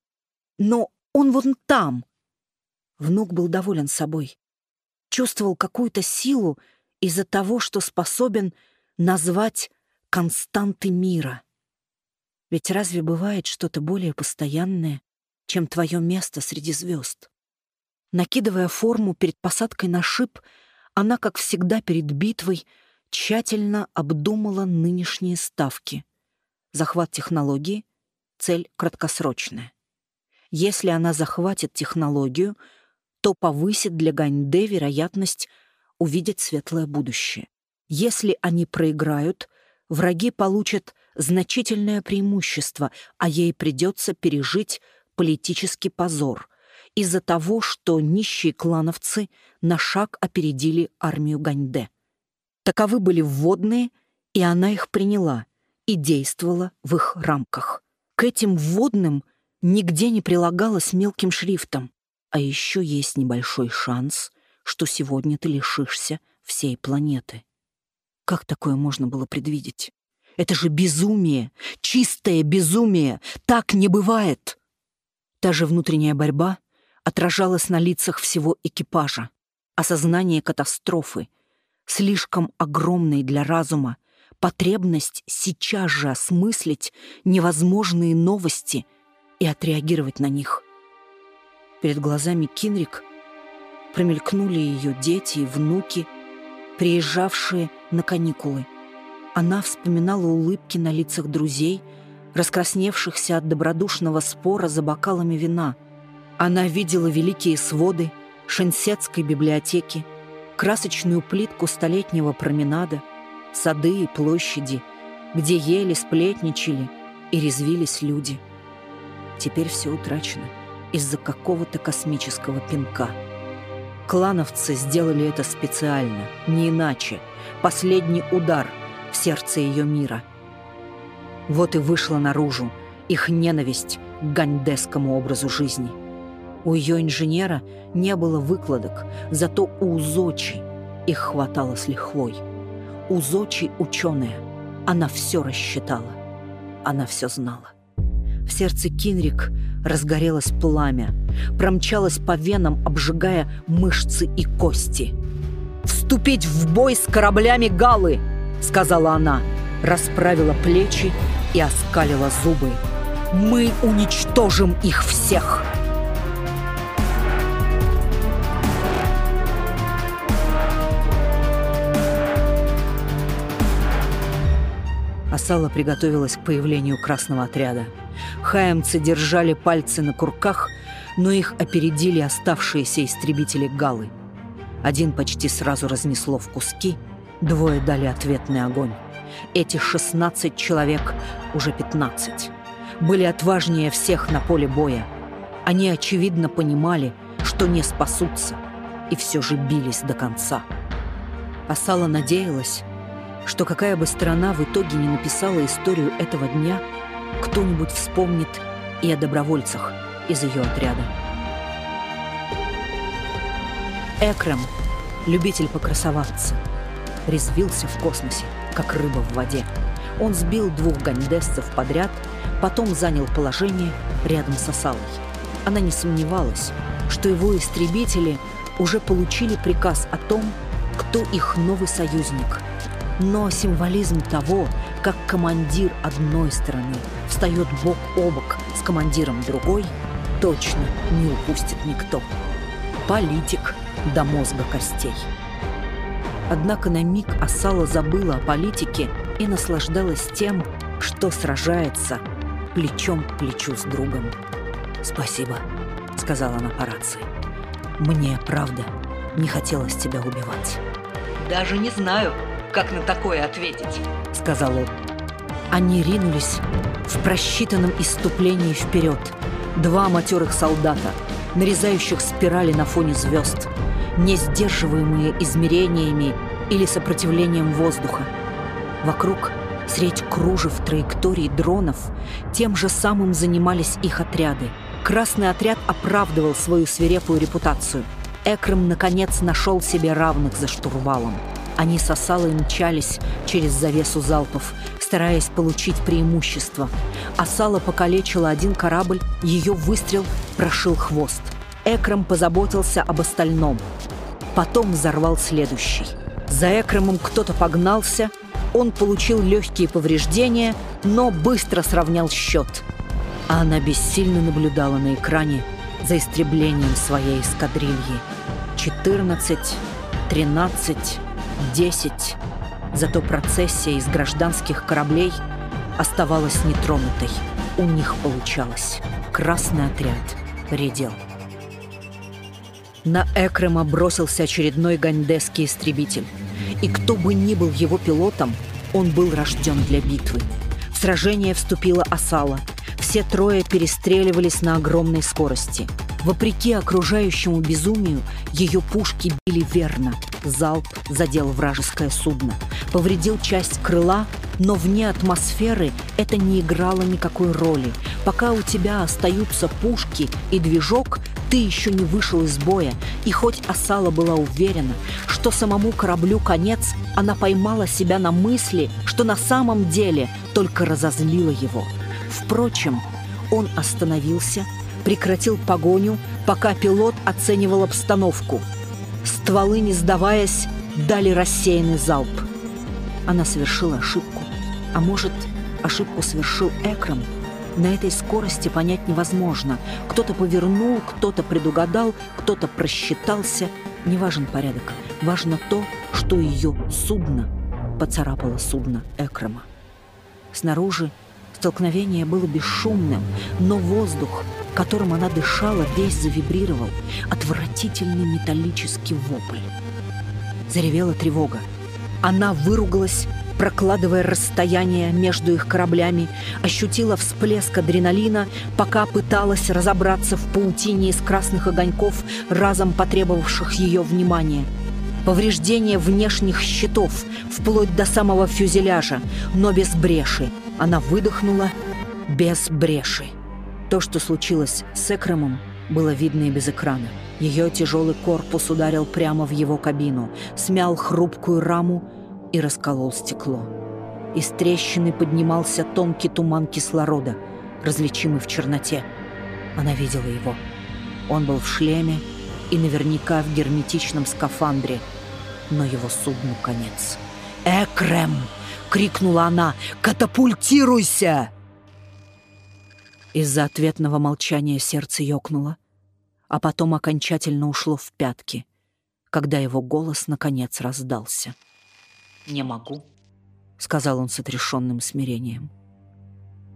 A: Но он вон там. Внук был доволен собой. Чувствовал какую-то силу из-за того, что способен назвать константы мира. Ведь разве бывает что-то более постоянное, чем твое место среди звезд? Накидывая форму перед посадкой на шип, она, как всегда перед битвой, тщательно обдумала нынешние ставки. Захват технологии — цель краткосрочная. Если она захватит технологию, то повысит для Ганьде вероятность увидеть светлое будущее. Если они проиграют, враги получат значительное преимущество, а ей придется пережить политический позор из-за того, что нищие клановцы на шаг опередили армию Ганьде. Таковы были вводные, и она их приняла и действовала в их рамках. К этим вводным нигде не прилагалось мелким шрифтом. А еще есть небольшой шанс, что сегодня ты лишишься всей планеты. Как такое можно было предвидеть? Это же безумие, чистое безумие. Так не бывает. Та же внутренняя борьба отражалась на лицах всего экипажа. Осознание катастрофы — слишком огромной для разума, потребность сейчас же осмыслить невозможные новости и отреагировать на них. Перед глазами Кинрик промелькнули ее дети и внуки, приезжавшие на каникулы. Она вспоминала улыбки на лицах друзей, раскрасневшихся от добродушного спора за бокалами вина. Она видела великие своды Шенсетской библиотеки, красочную плитку столетнего променада, сады и площади, где ели, сплетничали и резвились люди. Теперь все утрачено из-за какого-то космического пинка. Клановцы сделали это специально, не иначе. Последний удар в сердце ее мира. Вот и вышла наружу их ненависть к ганьдесскому образу жизни. У ее инженера не было выкладок, зато у Зочи их хватало с лихвой. У Зочи ученая. Она все рассчитала. Она все знала. В сердце Кинрик разгорелось пламя, промчалось по венам, обжигая мышцы и кости. «Вступить в бой с кораблями Галы!» — сказала она, расправила плечи и оскалила зубы. «Мы уничтожим их всех!» Асала приготовилась к появлению красного отряда. Хаемцы держали пальцы на курках, но их опередили оставшиеся истребители Галы. Один почти сразу разнесло в куски, двое дали ответный огонь. Эти 16 человек, уже 15, были отважнее всех на поле боя. Они, очевидно, понимали, что не спасутся, и все же бились до конца. Асала надеялась, что какая бы страна в итоге не написала историю этого дня, кто-нибудь вспомнит и о добровольцах из ее отряда. Экрам, любитель покрасоваться, резвился в космосе, как рыба в воде. Он сбил двух гандесцев подряд, потом занял положение рядом с Асалой. Она не сомневалась, что его истребители уже получили приказ о том, кто их новый союзник – но символизм того, как командир одной страны встает бок о бок с командиром другой, точно не упустит никто. Политик до мозга костей. Однако на миг Асала забыла о политике и наслаждалась тем, что сражается плечом к плечу с другом. «Спасибо», — сказала она по рации. «Мне, правда, не хотелось тебя убивать».
B: «Даже не знаю», как на такое ответить», — сказал он.
A: Они ринулись в просчитанном иступлении вперед. Два матерых солдата, нарезающих спирали на фоне звезд, не сдерживаемые измерениями или сопротивлением воздуха. Вокруг, средь кружев траекторий дронов, тем же самым занимались их отряды. Красный отряд оправдывал свою свирепую репутацию. Экрем, наконец, нашел себе равных за штурвалом. Они сосало и мчались через завесу залпов, стараясь получить преимущество. А сало покалечило один корабль, ее выстрел прошил хвост. Экрам позаботился об остальном. Потом взорвал следующий. За Экрамом кто-то погнался, он получил легкие повреждения, но быстро сравнял счет. А она бессильно наблюдала на экране за истреблением своей эскадрильи. 14, 13, Десять. Зато процессия из гражданских кораблей оставалась нетронутой. У них получалось. Красный отряд редел. На Экрема бросился очередной гандесский истребитель. И кто бы ни был его пилотом, он был рожден для битвы. В сражение вступила Асала. Все трое перестреливались на огромной скорости. Вопреки окружающему безумию, ее пушки били верно – Залп задел вражеское судно, повредил часть крыла, но вне атмосферы это не играло никакой роли. Пока у тебя остаются пушки и движок, ты еще не вышел из боя, и хоть Асала была уверена, что самому кораблю конец, она поймала себя на мысли, что на самом деле только разозлила его. Впрочем, он остановился, прекратил погоню, пока пилот оценивал обстановку – Стволы, не сдаваясь, дали рассеянный залп. Она совершила ошибку. А может, ошибку совершил Экрам? На этой скорости понять невозможно. Кто-то повернул, кто-то предугадал, кто-то просчитался. Не важен порядок. Важно то, что ее судно поцарапало судно Экрама. Снаружи столкновение было бесшумным, но воздух которым она дышала, весь завибрировал. Отвратительный металлический вопль. Заревела тревога. Она выругалась, прокладывая расстояние между их кораблями, ощутила всплеск адреналина, пока пыталась разобраться в паутине из красных огоньков, разом потребовавших ее внимания. Повреждение внешних щитов, вплоть до самого фюзеляжа, но без бреши. Она выдохнула без бреши. То, что случилось с Экромом, было видно и без экрана. Ее тяжелый корпус ударил прямо в его кабину, смял хрупкую раму и расколол стекло. Из трещины поднимался тонкий туман кислорода, различимый в черноте. Она видела его. Он был в шлеме и наверняка в герметичном скафандре, но его судну конец. «Экрем!» — крикнула она. «Катапультируйся!» Из-за ответного молчания сердце ёкнуло, а потом окончательно ушло в пятки, когда его голос наконец раздался. «Не могу», — сказал он с отрешенным смирением.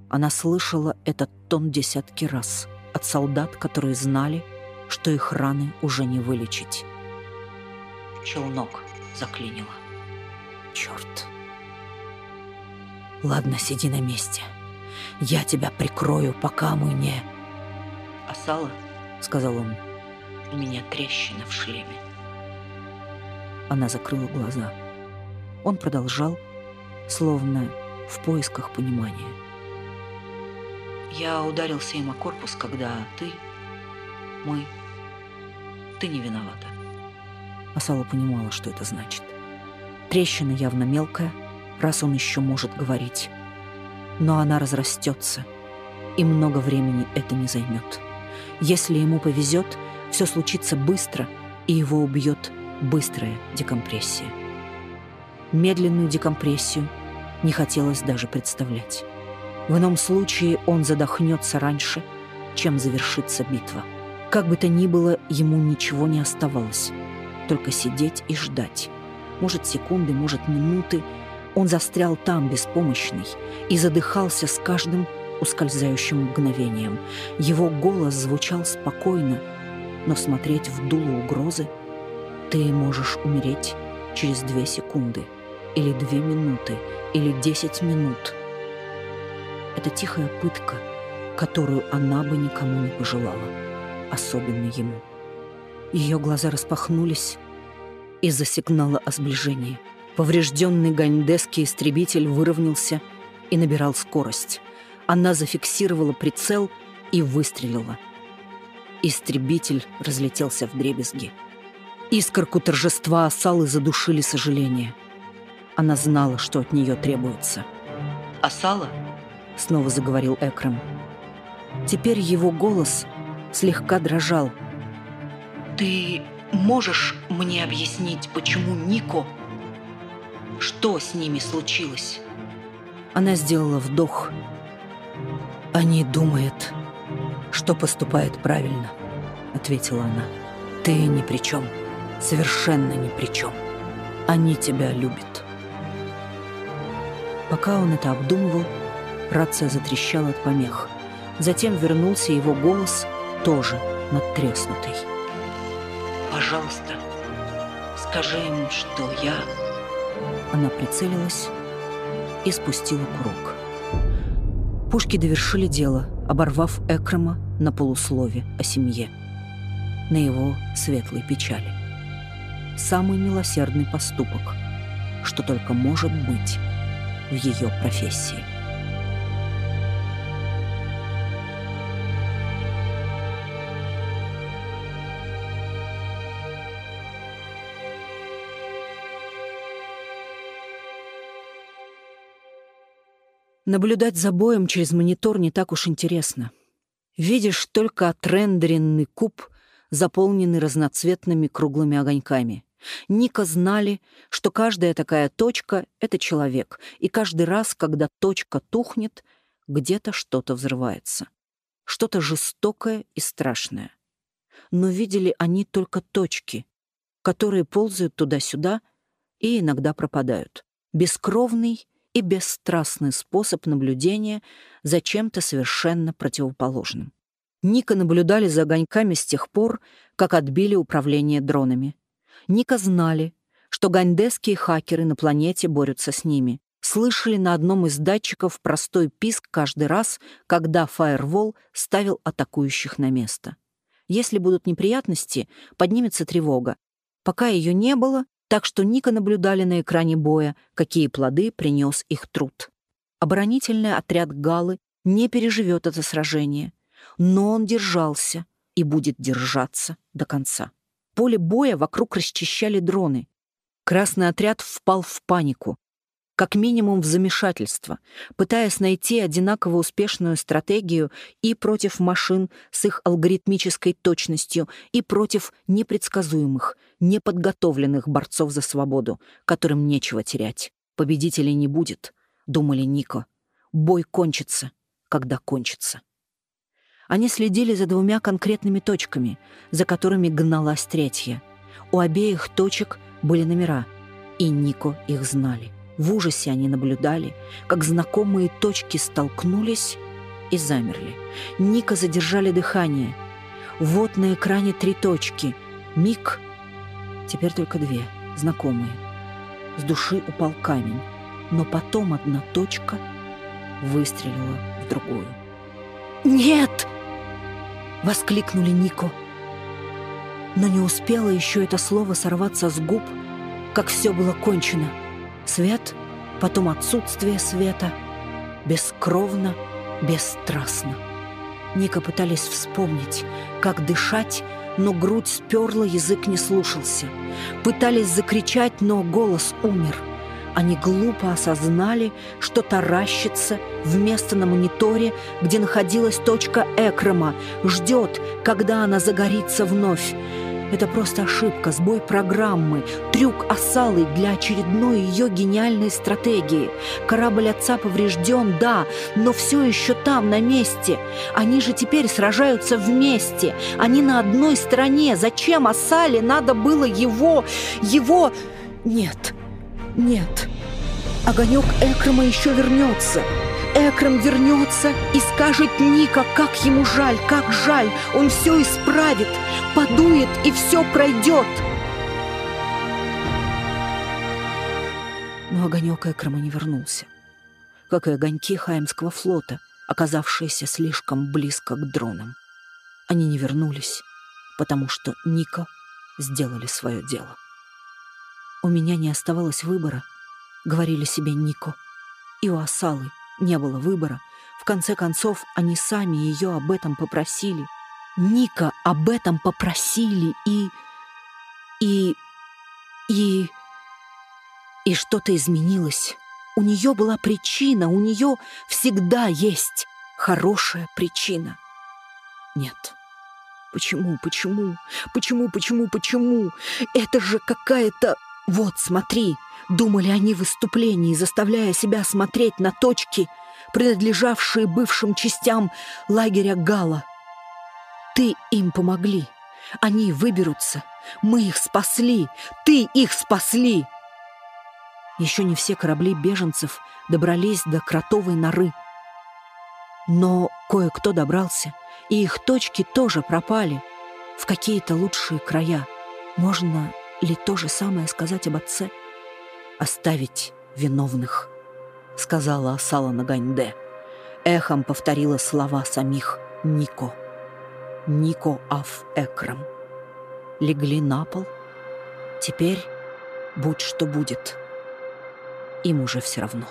A: Она слышала этот тон десятки раз от солдат, которые знали, что их раны уже не вылечить. Челнок заклинило. Черт. Ладно, сиди на месте. Я тебя прикрою, пока мы не... А сало, сказал он, у меня трещина в шлеме. Она закрыла глаза. Он продолжал, словно в поисках понимания. Я ударился им о корпус, когда ты, мы, ты не виновата. Асала понимала, что это значит. Трещина явно мелкая, раз он еще может говорить но она разрастется, и много времени это не займет. Если ему повезет, все случится быстро, и его убьет быстрая декомпрессия. Медленную декомпрессию не хотелось даже представлять. В ином случае он задохнется раньше, чем завершится битва. Как бы то ни было, ему ничего не оставалось. Только сидеть и ждать. Может, секунды, может, минуты — он застрял там, беспомощный, и задыхался с каждым ускользающим мгновением. Его голос звучал спокойно, но смотреть в дуло угрозы ты можешь умереть через две секунды, или две минуты, или десять минут. Это тихая пытка, которую она бы никому не пожелала, особенно ему. Ее глаза распахнулись из-за сигнала о сближении — Поврежденный ганьдесский истребитель выровнялся и набирал скорость. Она зафиксировала прицел и выстрелила. Истребитель разлетелся в дребезги. Искорку торжества осалы задушили сожаление. Она знала, что от нее требуется. «Осала?» — снова заговорил Экрам. Теперь его голос слегка дрожал. «Ты можешь мне объяснить, почему Нико что с ними случилось? Она сделала вдох. Они думают, что поступает правильно, ответила она. Ты ни при чем, совершенно ни при чем. Они тебя любят. Пока он это обдумывал, рация затрещала от помех. Затем вернулся его голос, тоже надтреснутый. «Пожалуйста, скажи им, что я она прицелилась и спустила курок. Пушки довершили дело, оборвав Экрама на полуслове о семье, на его светлой печали. Самый милосердный поступок, что только может быть в ее профессии. Наблюдать за боем через монитор не так уж интересно. Видишь только отрендеренный куб, заполненный разноцветными круглыми огоньками. Ника знали, что каждая такая точка — это человек, и каждый раз, когда точка тухнет, где-то что-то взрывается. Что-то жестокое и страшное. Но видели они только точки, которые ползают туда-сюда и иногда пропадают. Бескровный и бесстрастный способ наблюдения за чем-то совершенно противоположным. Ника наблюдали за огоньками с тех пор, как отбили управление дронами. Ника знали, что гандесские хакеры на планете борются с ними. Слышали на одном из датчиков простой писк каждый раз, когда фаервол ставил атакующих на место. Если будут неприятности, поднимется тревога. Пока ее не было, так что Ника наблюдали на экране боя, какие плоды принес их труд. Оборонительный отряд Галы не переживет это сражение, но он держался, и будет держаться до конца. Поле боя вокруг расчищали дроны. Красный отряд впал в панику, как минимум в замешательство, пытаясь найти одинаково успешную стратегию и против машин с их алгоритмической точностью, и против непредсказуемых, неподготовленных борцов за свободу, которым нечего терять. Победителей не будет, думали Нико. Бой кончится, когда кончится. Они следили за двумя конкретными точками, за которыми гналась третья. У обеих точек были номера, и Нико их знали. В ужасе они наблюдали, как знакомые точки столкнулись и замерли. Ника задержали дыхание. Вот на экране три точки. Миг. Теперь только две, знакомые. С души упал камень, но потом одна точка выстрелила в другую. «Нет!» — воскликнули Нико. Но не успело еще это слово сорваться с губ, как все было кончено — Свет, потом отсутствие света. Бескровно, бесстрастно. Ника пытались вспомнить, как дышать, но грудь сперла, язык не слушался. Пытались закричать, но голос умер. Они глупо осознали, что таращится вместо на мониторе, где находилась точка Экрома, ждет, когда она загорится вновь. Это просто ошибка, сбой программы, трюк осалы для очередной ее гениальной стратегии. Корабль отца поврежден, да, но все еще там, на месте. Они же теперь сражаются вместе. Они на одной стороне. Зачем осале надо было его... его... Нет, нет. Огонек Экрама еще вернется. Экрам вернется и скажет Ника, как ему жаль, как жаль, он все исправит, подует и все пройдет. Но огонек Экрама не вернулся, как и огоньки Хаймского флота, оказавшиеся слишком близко к дронам. Они не вернулись, потому что Ника сделали свое дело. «У меня не оставалось выбора», — говорили себе Нико, и у Асалы — не было выбора. В конце концов, они сами ее об этом попросили. Ника об этом попросили и... и... и... И что-то изменилось. У нее была причина, у нее всегда есть хорошая причина. Нет. Почему, почему, почему, почему, почему? Это же какая-то... Вот, смотри, Думали они в выступлении, заставляя себя смотреть на точки, принадлежавшие бывшим частям лагеря Гала. Ты им помогли. Они выберутся. Мы их спасли. Ты их спасли. Еще не все корабли беженцев добрались до кротовой норы. Но кое-кто добрался, и их точки тоже пропали в какие-то лучшие края. Можно ли то же самое сказать об отце? — оставить виновных», — сказала Асала Наганьде. Эхом повторила слова самих Нико. Нико Аф Экрам. Легли на пол. Теперь будь что будет. Им уже все равно.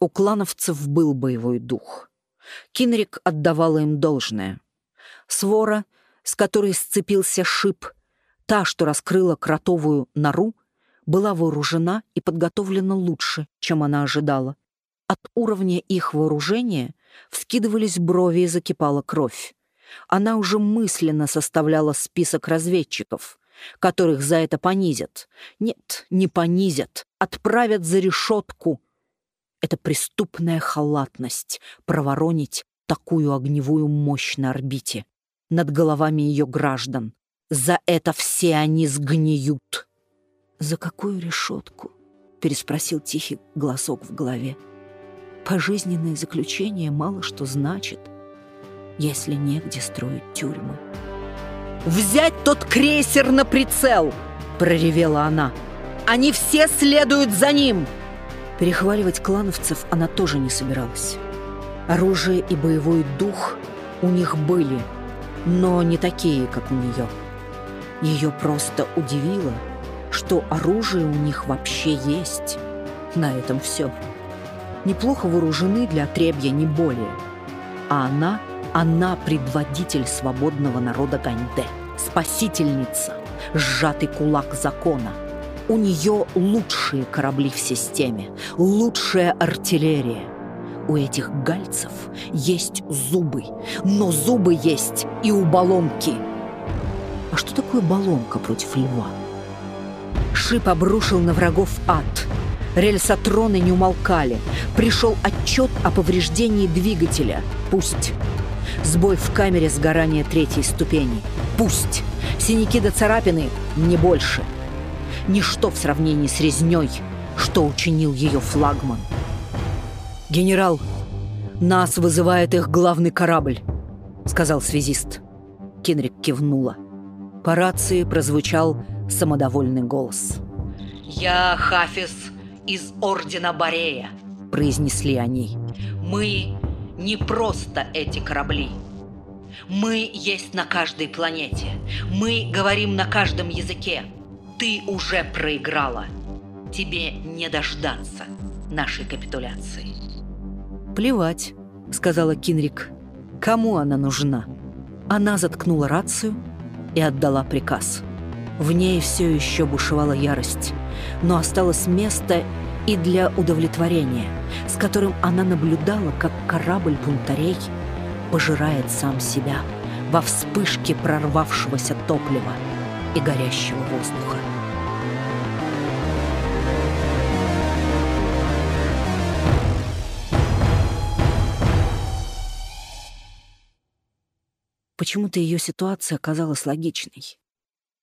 A: У клановцев был боевой дух. Кинрик отдавала им должное — Свора, с которой сцепился шип, та, что раскрыла кротовую нору, была вооружена и подготовлена лучше, чем она ожидала. От уровня их вооружения вскидывались брови и закипала кровь. Она уже мысленно составляла список разведчиков, которых за это понизят. Нет, не понизят, отправят за решетку. Это преступная халатность — проворонить такую огневую мощь на орбите над головами ее граждан. За это все они сгниют. «За какую решетку?» — переспросил тихий голосок в голове. «Пожизненное заключение мало что значит, если негде строить тюрьмы». «Взять тот крейсер на прицел!» — проревела она. «Они все следуют за ним!» Перехваливать клановцев она тоже не собиралась. Оружие и боевой дух у них были — но не такие, как у нее. Ее просто удивило, что оружие у них вообще есть. На этом все. неплохо вооружены для отребья, не более. А она, она предводитель свободного народа Ганьде, спасительница, сжатый кулак закона. У нее лучшие корабли в системе, лучшая артиллерия. У этих гальцев есть зубы, но зубы есть и у баллонки. А что такое баллонка против льва? Шип обрушил на врагов ад. Рельсотроны не умолкали. Пришел отчет о повреждении двигателя. Пусть. Сбой в камере сгорания третьей ступени. Пусть. Синяки до царапины не больше. Ничто в сравнении с резней, что учинил ее флагман. «Генерал, нас вызывает их главный корабль», — сказал связист. Кенрик кивнула. По рации прозвучал самодовольный голос.
B: «Я Хафиз из Ордена Борея», — произнесли они. «Мы не просто эти корабли. Мы есть на каждой планете. Мы говорим на каждом языке. Ты уже проиграла. Тебе не дождаться нашей капитуляции».
A: «Плевать», — сказала Кинрик. «Кому она нужна?» Она заткнула рацию и отдала приказ. В ней все еще бушевала ярость, но осталось место и для удовлетворения, с которым она наблюдала, как корабль бунтарей пожирает сам себя во вспышке прорвавшегося топлива и горящего воздуха. Почему-то ее ситуация оказалась логичной.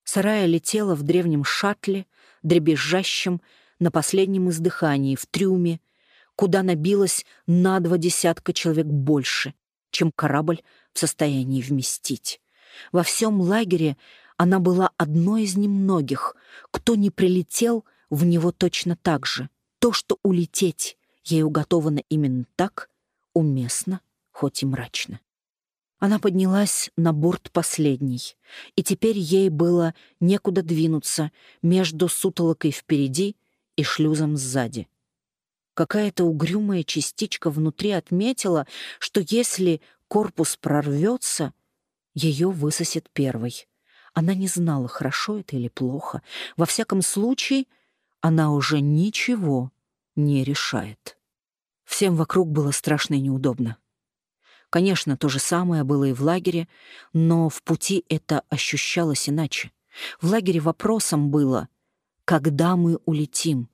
A: Сарая летела в древнем шаттле, дребезжащем, на последнем издыхании, в трюме, куда набилось на два десятка человек больше, чем корабль в состоянии вместить. Во всем лагере она была одной из немногих, кто не прилетел в него точно так же. То, что улететь ей уготовано именно так, уместно, хоть и мрачно. Она поднялась на борт последней, и теперь ей было некуда двинуться между сутолокой впереди и шлюзом сзади. Какая-то угрюмая частичка внутри отметила, что если корпус прорвется, ее высосет первой. Она не знала, хорошо это или плохо. Во всяком случае, она уже ничего не решает. Всем вокруг было страшно и неудобно. Конечно, то же самое было и в лагере, но в пути это ощущалось иначе. В лагере вопросом было, когда мы улетим.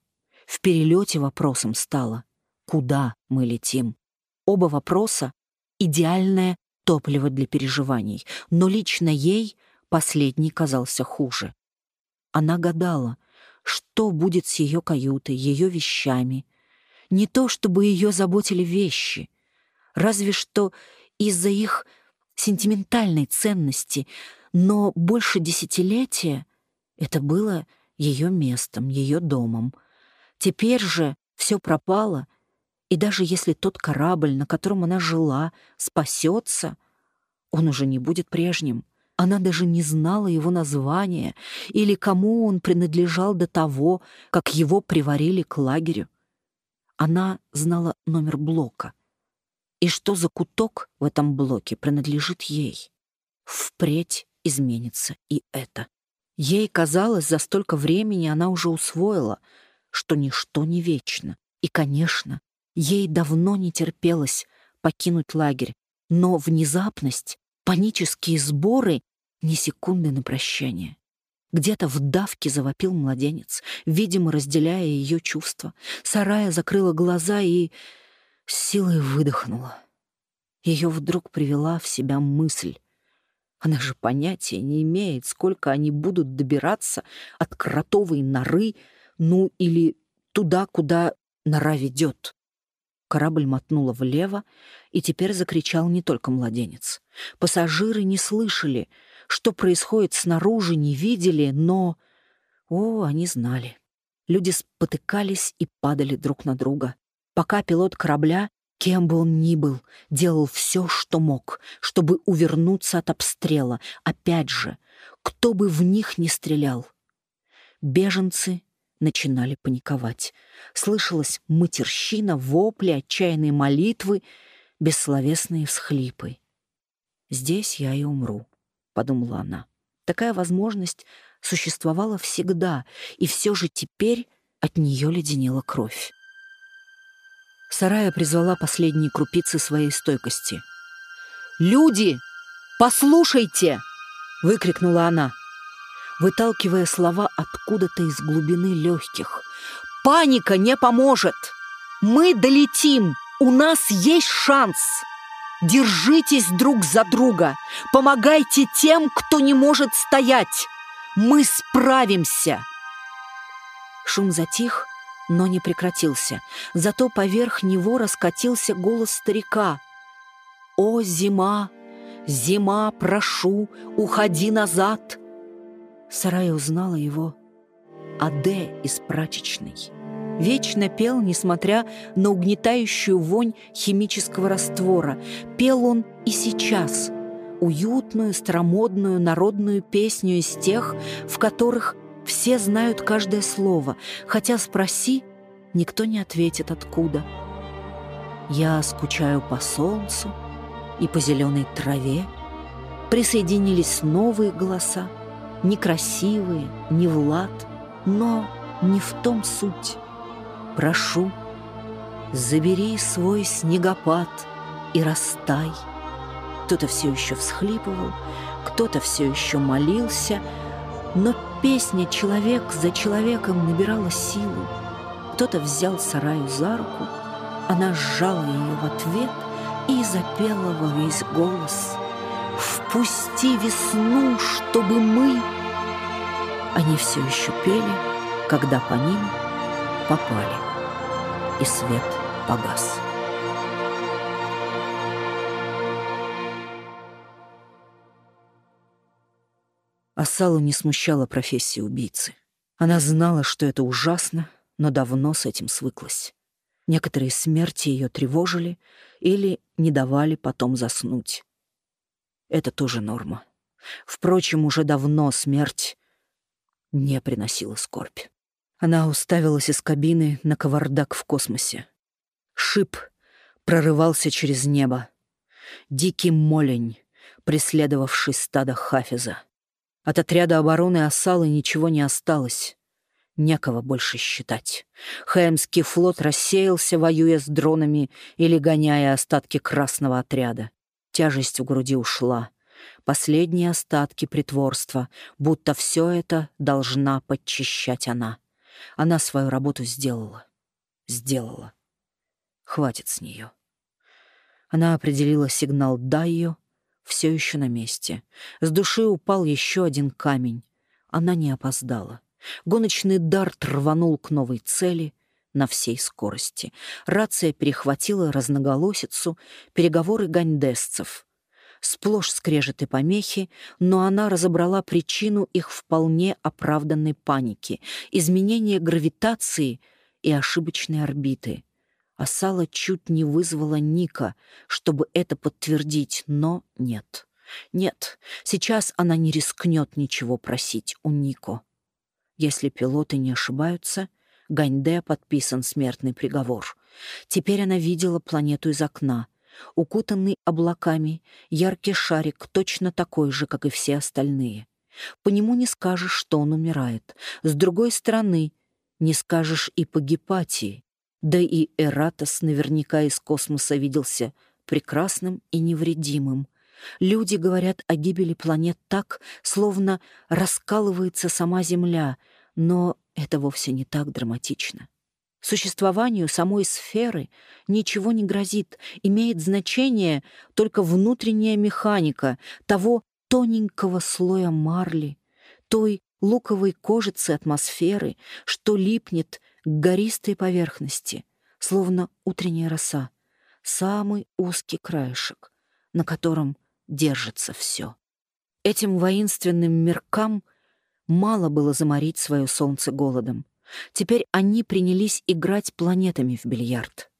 A: В перелете вопросом стало, куда мы летим. Оба вопроса — идеальное топливо для переживаний, но лично ей последний казался хуже. Она гадала, что будет с ее каютой, ее вещами. Не то, чтобы ее заботили вещи — разве что из-за их сентиментальной ценности, но больше десятилетия это было ее местом, ее домом. Теперь же все пропало, и даже если тот корабль, на котором она жила, спасется, он уже не будет прежним. Она даже не знала его названия или кому он принадлежал до того, как его приварили к лагерю. Она знала номер блока — и что за куток в этом блоке принадлежит ей. Впредь изменится и это. Ей казалось, за столько времени она уже усвоила, что ничто не вечно. И, конечно, ей давно не терпелось покинуть лагерь, но внезапность, панические сборы — ни секунды на прощание. Где-то в давке завопил младенец, видимо, разделяя ее чувства. Сарая закрыла глаза и с силой выдохнула. Ее вдруг привела в себя мысль. Она же понятия не имеет, сколько они будут добираться от кротовой норы, ну или туда, куда нора ведет. Корабль мотнула влево, и теперь закричал не только младенец. Пассажиры не слышали, что происходит снаружи, не видели, но... О, они знали. Люди спотыкались и падали друг на друга пока пилот корабля, кем бы он ни был, делал все, что мог, чтобы увернуться от обстрела. Опять же, кто бы в них ни стрелял. Беженцы начинали паниковать. Слышалась матерщина, вопли, отчаянные молитвы, бессловесные всхлипы. «Здесь я и умру», — подумала она. Такая возможность существовала всегда, и все же теперь от нее леденела кровь. Сарая призвала последние крупицы своей стойкости. «Люди, послушайте!» — выкрикнула она, выталкивая слова откуда-то из глубины легких. «Паника не поможет! Мы долетим! У нас есть шанс! Держитесь друг за друга! Помогайте тем, кто не может стоять! Мы справимся!» Шум затих, но не прекратился. Зато поверх него раскатился голос старика. «О, зима! Зима, прошу, уходи назад!» Сарая узнала его. Аде из прачечной. Вечно пел, несмотря на угнетающую вонь химического раствора. Пел он и сейчас. Уютную, старомодную, народную песню из тех, в которых все знают каждое слово, хотя спроси, никто не ответит откуда. Я скучаю по солнцу и по зеленой траве. Присоединились новые голоса, некрасивые, не в лад, но не в том суть. Прошу, забери свой снегопад и растай. Кто-то все еще всхлипывал, кто-то все еще молился, но песня человек за человеком набирала силу. Кто-то взял Сараю за руку, она сжала ее в ответ и запела во весь голос. «Впусти весну, чтобы мы...» Они все еще пели, когда по ним попали, и свет погас. Асалу не смущала профессия убийцы. Она знала, что это ужасно, но давно с этим свыклась. Некоторые смерти ее тревожили или не давали потом заснуть. Это тоже норма. Впрочем, уже давно смерть не приносила скорбь. Она уставилась из кабины на кавардак в космосе. Шип прорывался через небо. Дикий молень, преследовавший стадо Хафиза. От отряда обороны Осалы ничего не осталось. Некого больше считать. Хэмский флот рассеялся, воюя с дронами или гоняя остатки красного отряда. Тяжесть в груди ушла. Последние остатки притворства, будто все это должна подчищать она. Она свою работу сделала. Сделала. Хватит с нее. Она определила сигнал «Дайо», все еще на месте. С души упал еще один камень. Она не опоздала. Гоночный дарт рванул к новой цели на всей скорости. Рация перехватила разноголосицу, переговоры ганьдесцев. Сплошь скрежет и помехи, но она разобрала причину их вполне оправданной паники — изменение гравитации и ошибочной орбиты — Асала чуть не вызвала Ника, чтобы это подтвердить, но нет. Нет, сейчас она не рискнет ничего просить у Нико. Если пилоты не ошибаются, Ганьде подписан смертный приговор. Теперь она видела планету из окна. Укутанный облаками, яркий шарик точно такой же, как и все остальные. По нему не скажешь, что он умирает. С другой стороны, не скажешь и по Гепатии. Да и Эратос наверняка из космоса виделся прекрасным и невредимым. Люди говорят о гибели планет так, словно раскалывается сама Земля, но это вовсе не так драматично. Существованию самой сферы ничего не грозит, имеет значение только внутренняя механика того тоненького слоя марли, той луковой кожицы атмосферы, что липнет к гористой поверхности, словно утренняя роса, самый узкий краешек, на котором держится все. Этим воинственным меркам мало было заморить свое солнце голодом. Теперь они принялись играть планетами в бильярд.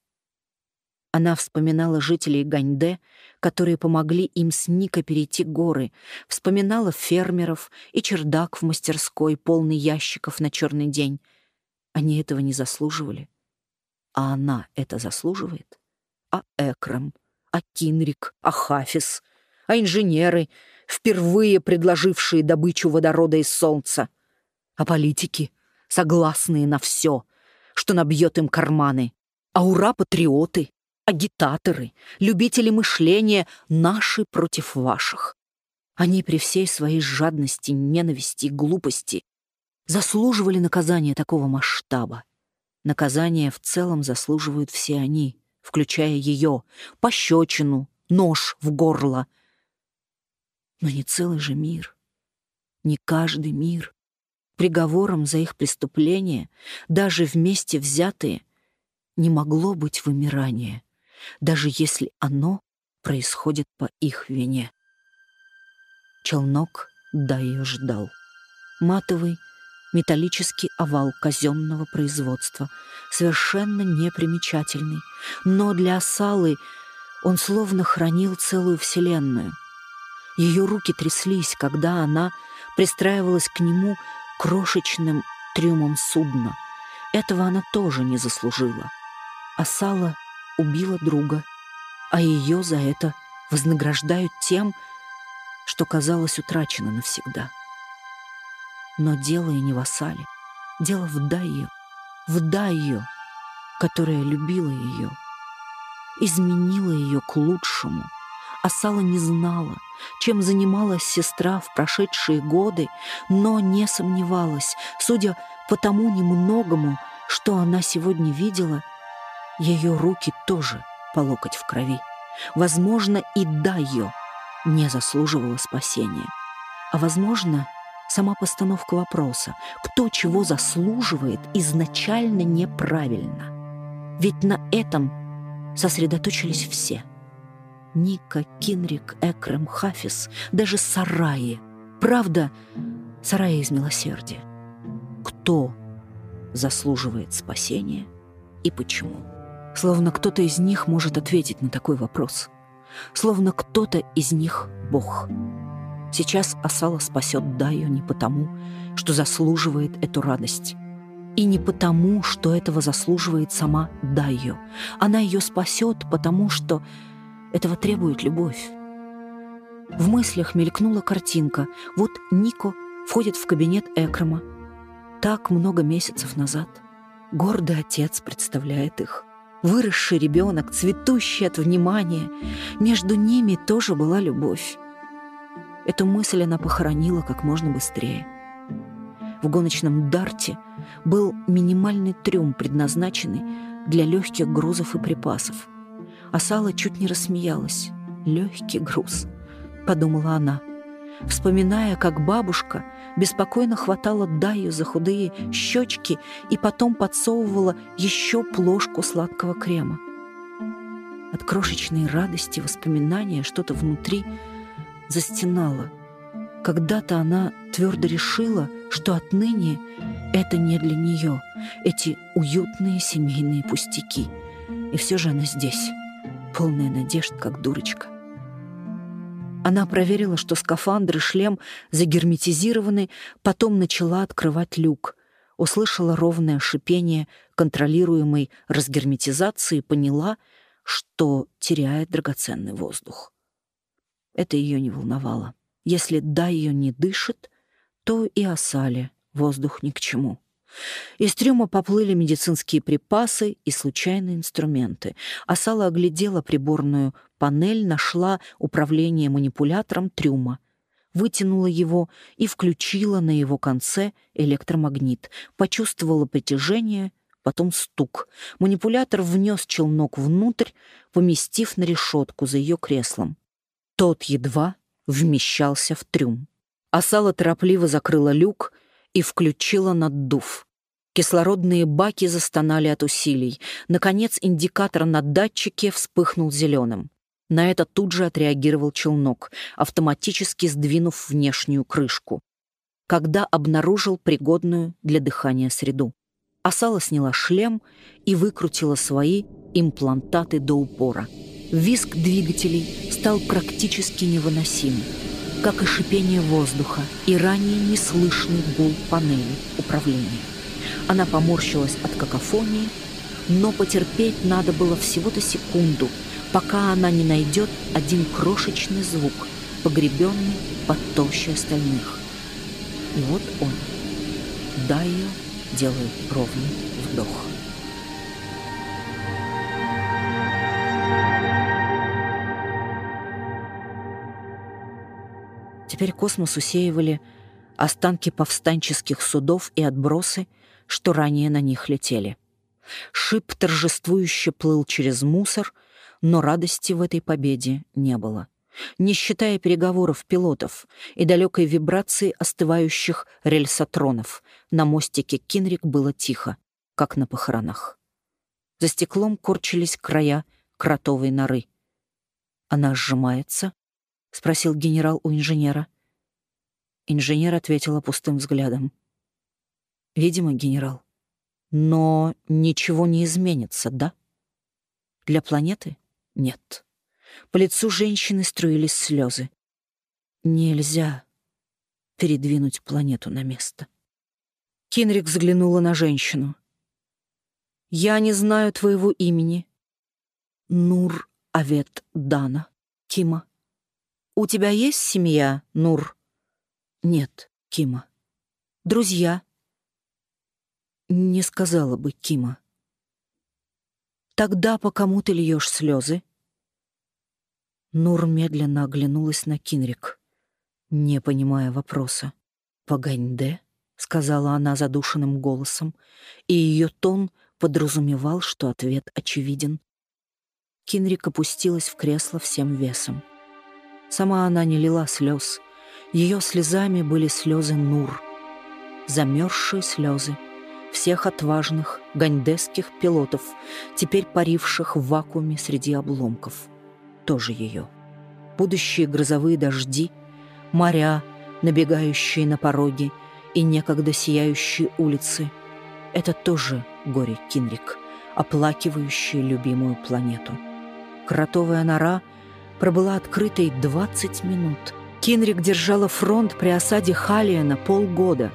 A: Она вспоминала жителей Ганьде, которые помогли им с Ника перейти горы, вспоминала фермеров и чердак в мастерской, полный ящиков на черный день, Они этого не заслуживали. А она это заслуживает? А Экрам, а Кинрик, а Хафис, а инженеры, впервые предложившие добычу водорода из солнца, а политики, согласные на все, что набьет им карманы, а ура-патриоты, агитаторы, любители мышления наши против ваших. Они при всей своей жадности, ненависти и глупости заслуживали наказания такого масштаба. Наказание в целом заслуживают все они, включая ее, пощечину, нож в горло. Но не целый же мир, не каждый мир. Приговором за их преступления, даже вместе взятые, не могло быть вымирания, даже если оно происходит по их вине. Челнок да ее ждал. Матовый, металлический овал казенного производства, совершенно непримечательный, но для Асалы он словно хранил целую вселенную. Ее руки тряслись, когда она пристраивалась к нему крошечным трюмом судна. Этого она тоже не заслужила. Асала убила друга, а ее за это вознаграждают тем, что казалось утрачено навсегда. Но дело и не в Асале. Дело в Дайо, в Дайо, которая любила ее, изменила ее к лучшему. Асала не знала, чем занималась сестра в прошедшие годы, но не сомневалась, судя по тому немногому, что она сегодня видела, ее руки тоже по локоть в крови. Возможно, и Дайо не заслуживала спасения. А возможно, Сама постановка вопроса, кто чего заслуживает, изначально неправильно. Ведь на этом сосредоточились все. Ника, Кинрик, Экрем, Хафис, даже Сараи. Правда, Сараи из милосердия. Кто заслуживает спасения и почему? Словно кто-то из них может ответить на такой вопрос. Словно кто-то из них — Бог. Сейчас Асала спасет Даю не потому, что заслуживает эту радость. И не потому, что этого заслуживает сама Дайо. Она ее спасет, потому что этого требует любовь. В мыслях мелькнула картинка. Вот Нико входит в кабинет Экрама. Так много месяцев назад. Гордый отец представляет их. Выросший ребенок, цветущий от внимания. Между ними тоже была любовь. Эту мысль она похоронила как можно быстрее. В гоночном дарте был минимальный трюм, предназначенный для легких грузов и припасов. А Сала чуть не рассмеялась. «Легкий груз», — подумала она, вспоминая, как бабушка беспокойно хватала Даю за худые щечки и потом подсовывала еще плошку сладкого крема. От крошечной радости воспоминания что-то внутри — застенала. Когда-то она твердо решила, что отныне это не для нее, эти уютные семейные пустяки. И все же она здесь, полная надежд, как дурочка. Она проверила, что скафандр и шлем загерметизированы, потом начала открывать люк. Услышала ровное шипение контролируемой разгерметизации и поняла, что теряет драгоценный воздух. Это ее не волновало. Если да ее не дышит, то и осале воздух ни к чему. Из трюма поплыли медицинские припасы и случайные инструменты. Асала оглядела приборную панель, нашла управление манипулятором трюма, вытянула его и включила на его конце электромагнит. Почувствовала притяжение, потом стук. Манипулятор внес челнок внутрь, поместив на решетку за ее креслом. Тот едва вмещался в трюм. Асала торопливо закрыла люк и включила наддув. Кислородные баки застонали от усилий. Наконец индикатор на датчике вспыхнул зеленым. На это тут же отреагировал челнок, автоматически сдвинув внешнюю крышку, когда обнаружил пригодную для дыхания среду. Асала сняла шлем и выкрутила свои имплантаты до упора — Виск двигателей стал практически невыносим, как и шипение воздуха и ранее неслышный гул панели управления. Она поморщилась от какофонии, но потерпеть надо было всего-то секунду, пока она не найдет один крошечный звук, погребенный под толще остальных. И вот он. Да ее делает ровный вдох. Теперь космос усеивали останки повстанческих судов и отбросы, что ранее на них летели. Шип торжествующе плыл через мусор, но радости в этой победе не было. Не считая переговоров пилотов и далекой вибрации остывающих рельсотронов, на мостике Кинрик было тихо, как на похоронах. За стеклом корчились края кротовой норы. «Она сжимается?» — спросил генерал у инженера. Инженер ответила пустым взглядом. «Видимо, генерал. Но ничего не изменится, да? Для планеты — нет». По лицу женщины струились слезы. Нельзя передвинуть планету на место. Кинрик взглянула на женщину. «Я не знаю твоего имени. Нур Авет Дана. Кима. У тебя есть семья, Нур?» «Нет, Кима. Друзья?» «Не сказала бы, Кима. Тогда по кому ты льешь слезы?» Нур медленно оглянулась на Кинрик, не понимая вопроса. «Паганьде?» — сказала она задушенным голосом, и ее тон подразумевал, что ответ очевиден. Кинрик опустилась в кресло всем весом. Сама она не лила слез. Ее слезами были слезы Нур. Замерзшие слезы всех отважных ганьдесских пилотов, теперь паривших в вакууме среди обломков — тоже ее. Будущие грозовые дожди, моря, набегающие на пороги и некогда сияющие улицы — это тоже горе Кинрик, оплакивающие любимую планету. Кротовая нора пробыла открытой 20 минут. Кинрик держала фронт при осаде Халиена полгода,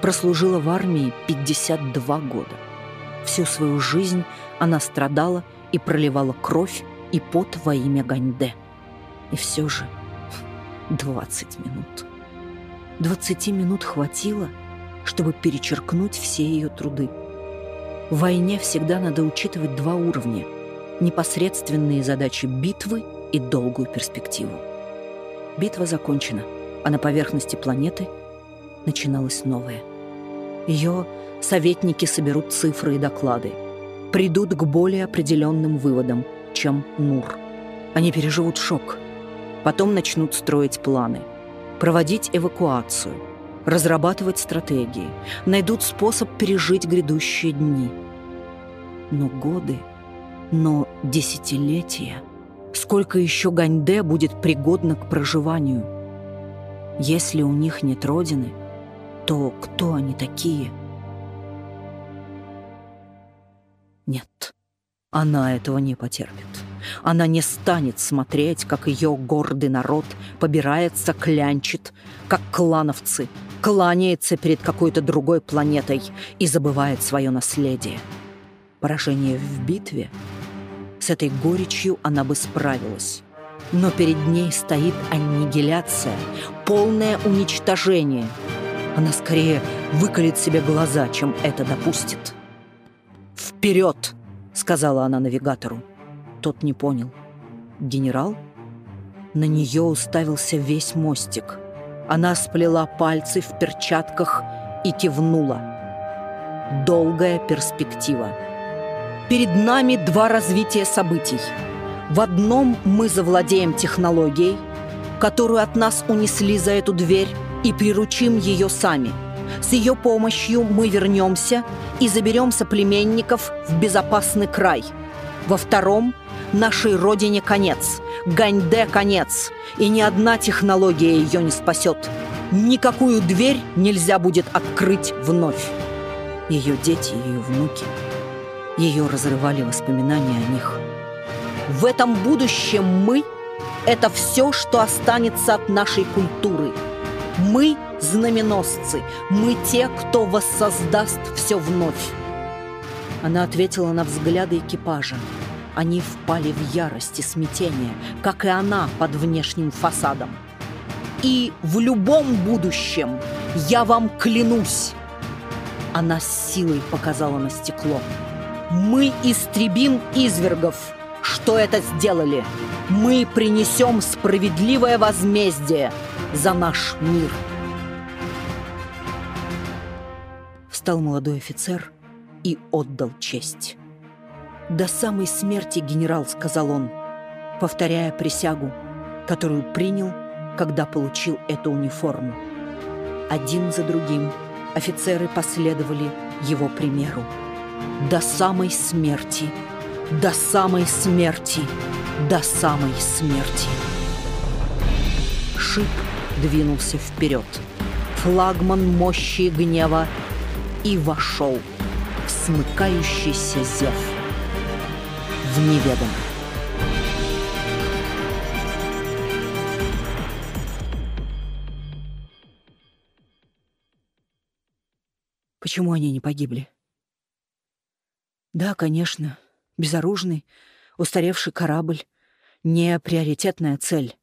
A: прослужила в армии 52 года. Всю свою жизнь она страдала и проливала кровь и пот во имя Ганьде. И все же 20 минут. 20 минут хватило, чтобы перечеркнуть все ее труды. В войне всегда надо учитывать два уровня — непосредственные задачи битвы и долгую перспективу. Битва закончена, а на поверхности планеты начиналась новая. Ее советники соберут цифры и доклады, придут к более определенным выводам — чем Нур. Они переживут шок. Потом начнут строить планы, проводить эвакуацию, разрабатывать стратегии, найдут способ пережить грядущие дни. Но годы, но десятилетия. Сколько еще Ганьде будет пригодно к проживанию? Если у них нет родины, то кто они такие? Нет. Она этого не потерпит. Она не станет смотреть, как ее гордый народ побирается, клянчит, как клановцы, кланяется перед какой-то другой планетой и забывает свое наследие. Поражение в битве с этой горечью она бы справилась. Но перед ней стоит аннигиляция, полное уничтожение. Она скорее выколет себе глаза, чем это допустит. «Вперед!» сказала она навигатору. Тот не понял. Генерал? На нее уставился весь мостик. Она сплела пальцы в перчатках и кивнула. Долгая перспектива. Перед нами два развития событий. В одном мы завладеем технологией, которую от нас унесли за эту дверь, и приручим ее сами – с ее помощью мы вернемся и заберем соплеменников в безопасный край. Во втором – нашей родине конец, Ганьде конец, и ни одна технология ее не спасет. Никакую дверь нельзя будет открыть вновь. Ее дети, ее внуки, ее разрывали воспоминания о них. В этом будущем мы – это все, что останется от нашей культуры. Мы – знаменосцы. Мы те, кто воссоздаст все вновь. Она ответила на взгляды экипажа. Они впали в ярость и смятение, как и она под внешним фасадом. И в любом будущем я вам клянусь. Она с силой показала на стекло. Мы истребим извергов. Что это сделали? Мы принесем справедливое возмездие за наш мир. Встал молодой офицер и отдал честь. «До самой смерти, генерал», — сказал он, повторяя присягу, которую принял, когда получил эту униформу. Один за другим офицеры последовали его примеру. До самой смерти, до самой смерти, до самой смерти. Шип двинулся вперед. Флагман мощи и гнева и вошел в смыкающийся зев в неведомое. Почему они не погибли? Да, конечно, безоружный, устаревший корабль — не приоритетная цель.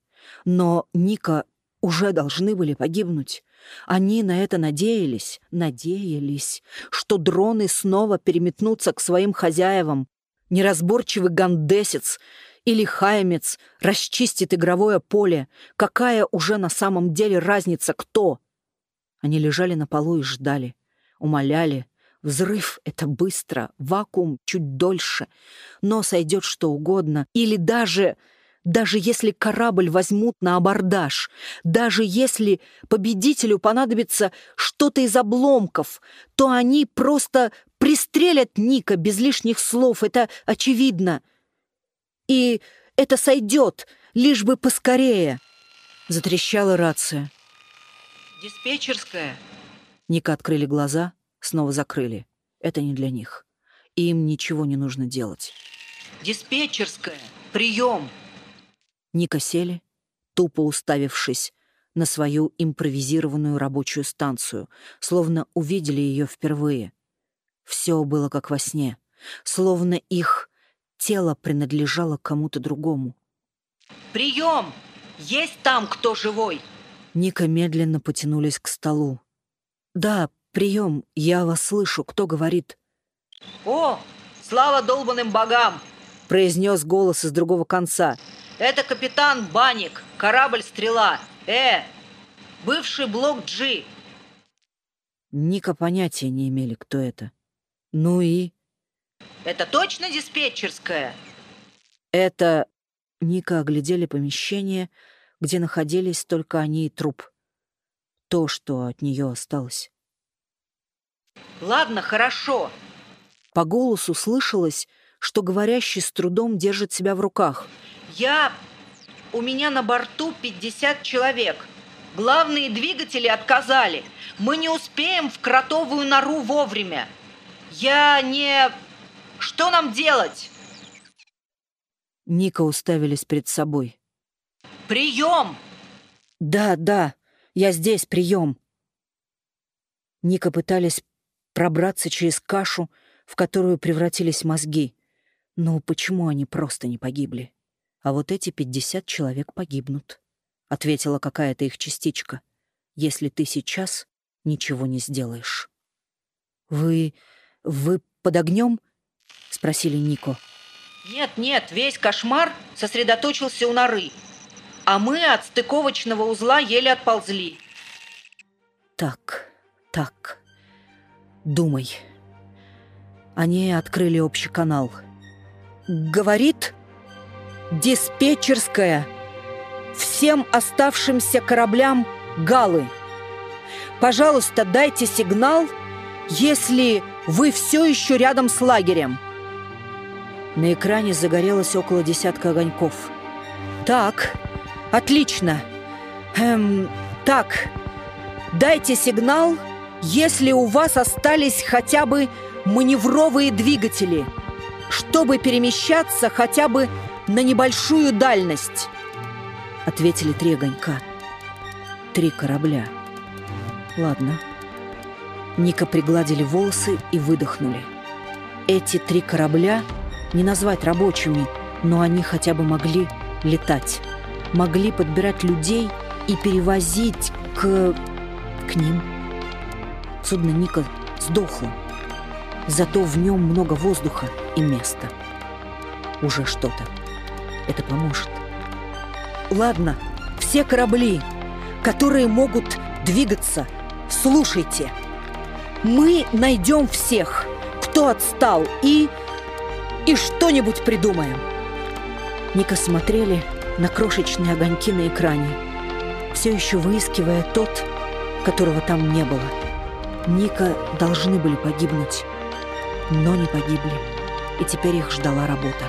A: Но Ника уже должны были погибнуть. Они на это надеялись, надеялись, что дроны снова переметнутся к своим хозяевам. Неразборчивый гандесец или хаймец расчистит игровое поле. Какая уже на самом деле разница, кто? Они лежали на полу и ждали, умоляли. Взрыв — это быстро, вакуум — чуть дольше, но сойдет что угодно. Или даже даже если корабль возьмут на абордаж, даже если победителю понадобится что-то из обломков, то они просто пристрелят Ника без лишних слов, это очевидно. И это сойдет, лишь бы поскорее. Затрещала рация.
B: «Диспетчерская».
A: Ника открыли глаза, снова закрыли. Это не для них. Им ничего не нужно делать.
B: «Диспетчерская! Прием!»
A: Ника сели, тупо уставившись на свою импровизированную рабочую станцию, словно увидели ее впервые. Все было как во сне, словно их тело принадлежало кому-то другому.
B: «Прием! Есть там кто живой?»
A: Ника медленно потянулись к столу. «Да, прием, я вас слышу. Кто говорит?»
B: «О, слава долбанным богам!»
A: — произнес голос из другого конца.
B: Это капитан Баник, корабль «Стрела». Э, бывший блок G.
A: Ника понятия не имели, кто это. Ну и...
B: Это точно диспетчерская?
A: Это... Ника оглядели помещение, где находились только они и труп. То, что от нее осталось.
B: Ладно, хорошо.
A: По голосу слышалось, что говорящий с трудом держит себя в руках —
B: я... У меня на борту 50 человек. Главные двигатели отказали. Мы не успеем в кротовую нору вовремя. Я не... Что нам делать?
A: Ника уставились перед собой.
B: Прием!
A: Да, да, я здесь, прием. Ника пытались пробраться через кашу, в которую превратились мозги. Но почему они просто не погибли? а вот эти пятьдесят человек погибнут», — ответила какая-то их частичка, «если ты сейчас ничего не сделаешь». «Вы... вы под огнем?» — спросили Нико.
B: «Нет, нет, весь кошмар сосредоточился у норы, а мы от стыковочного узла еле отползли».
A: «Так, так, думай». Они открыли общий канал. «Говорит...» диспетчерская всем оставшимся кораблям Галы. Пожалуйста, дайте сигнал, если вы все еще рядом с лагерем. На экране загорелось около десятка огоньков. Так, отлично. Эм, так, дайте сигнал, если у вас остались хотя бы маневровые двигатели, чтобы перемещаться хотя бы на небольшую дальность!» Ответили три. Три корабля. Ладно. Ника пригладили волосы и выдохнули. Эти три корабля не назвать рабочими, но они хотя бы могли летать. Могли подбирать людей и перевозить к... к ним. Судно Ника сдохло. Зато в нем много воздуха и места. Уже что-то. Это поможет. Ладно, все корабли, которые могут двигаться, слушайте. Мы найдем всех, кто отстал, и... и что-нибудь придумаем. Ника смотрели на крошечные огоньки на экране, все еще выискивая тот, которого там не было. Ника должны были погибнуть, но не погибли, и теперь их ждала работа.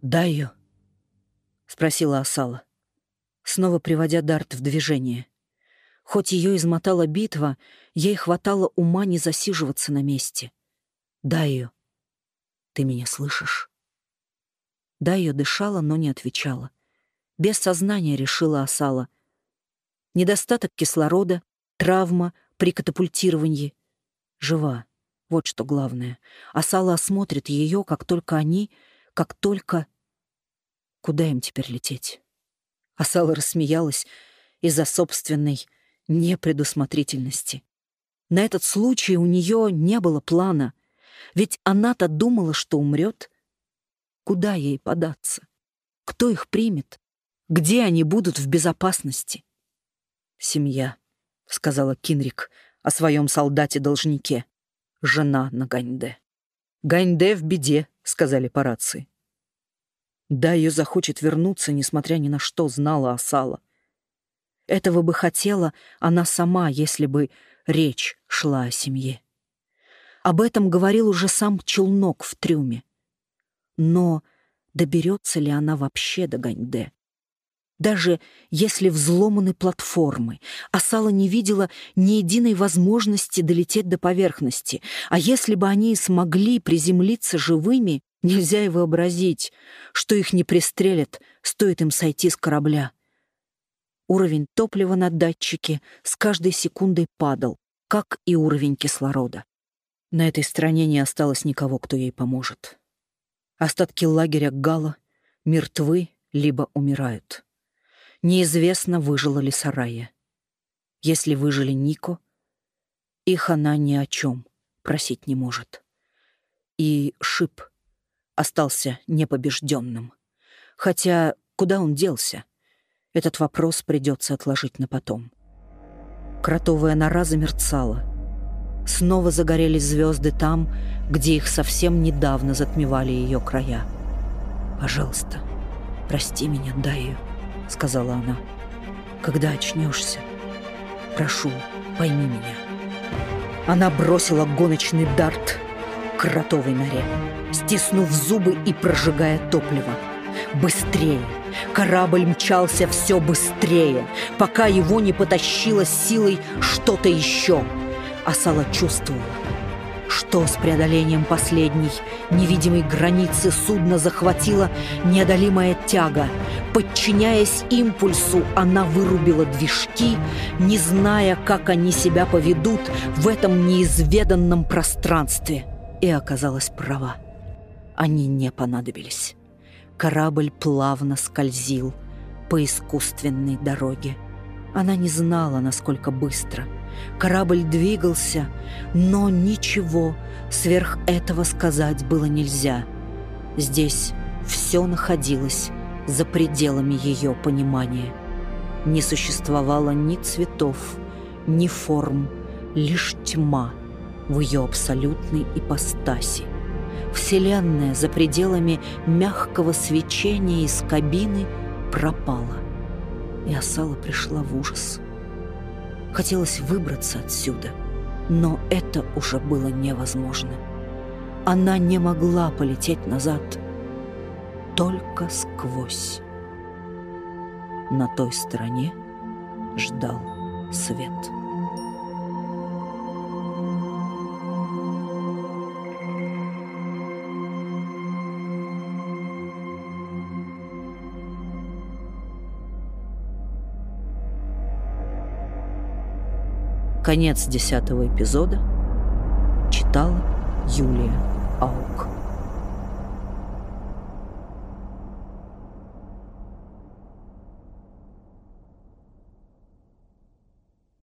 A: «Дай ее», — спросила Асала, снова приводя Дарт в движение. Хоть ее измотала битва, ей хватало ума не засиживаться на месте. «Дай ее». «Ты меня слышишь?» Да, ее дышала, но не отвечала. Без сознания решила Асала. Недостаток кислорода, травма при катапультировании. Жива. Вот что главное. Асала осмотрит ее, как только они, как только Куда им теперь лететь? Асала рассмеялась из-за собственной непредусмотрительности. На этот случай у нее не было плана, ведь она-то думала, что умрет. Куда ей податься? Кто их примет? Где они будут в безопасности? «Семья», — сказала Кинрик о своем солдате-должнике. «Жена на Ганьде». «Ганьде в беде», — сказали по рации. Да, ее захочет вернуться, несмотря ни на что, знала Асала. Этого бы хотела она сама, если бы речь шла о семье. Об этом говорил уже сам челнок в трюме. Но доберется ли она вообще до Ганьде? Даже если взломаны платформы, Асала не видела ни единой возможности долететь до поверхности, а если бы они смогли приземлиться живыми, Нельзя и вообразить, что их не пристрелят, стоит им сойти с корабля. Уровень топлива на датчике с каждой секундой падал, как и уровень кислорода. На этой стране не осталось никого, кто ей поможет. Остатки лагеря Гала мертвы либо умирают. Неизвестно, выжила ли Сарая. Если выжили Нико, их она ни о чем просить не может. И Шип — остался непобежденным. Хотя куда он делся? Этот вопрос придется отложить на потом. Кротовая нора замерцала. Снова загорелись звезды там, где их совсем недавно затмевали ее края. «Пожалуйста, прости меня, дай ее», — сказала она. «Когда очнешься, прошу, пойми меня». Она бросила гоночный дарт к кротовой норе стиснув зубы и прожигая топливо. Быстрее! Корабль мчался все быстрее, пока его не потащило силой что-то еще. Асала чувствовала, что с преодолением последней невидимой границы судна захватила неодолимая тяга. Подчиняясь импульсу, она вырубила движки, не зная, как они себя поведут в этом неизведанном пространстве. И оказалась права они не понадобились. Корабль плавно скользил по искусственной дороге. Она не знала, насколько быстро. Корабль двигался, но ничего сверх этого сказать было нельзя. Здесь все находилось за пределами ее понимания. Не существовало ни цветов, ни форм, лишь тьма в ее абсолютной ипостаси. Вселенная за пределами мягкого свечения из кабины пропала. И Асала пришла в ужас. Хотелось выбраться отсюда, но это уже было невозможно. Она не могла полететь назад, только сквозь. На той стороне ждал свет. Конец десятого эпизода. Читала Юлия Аук.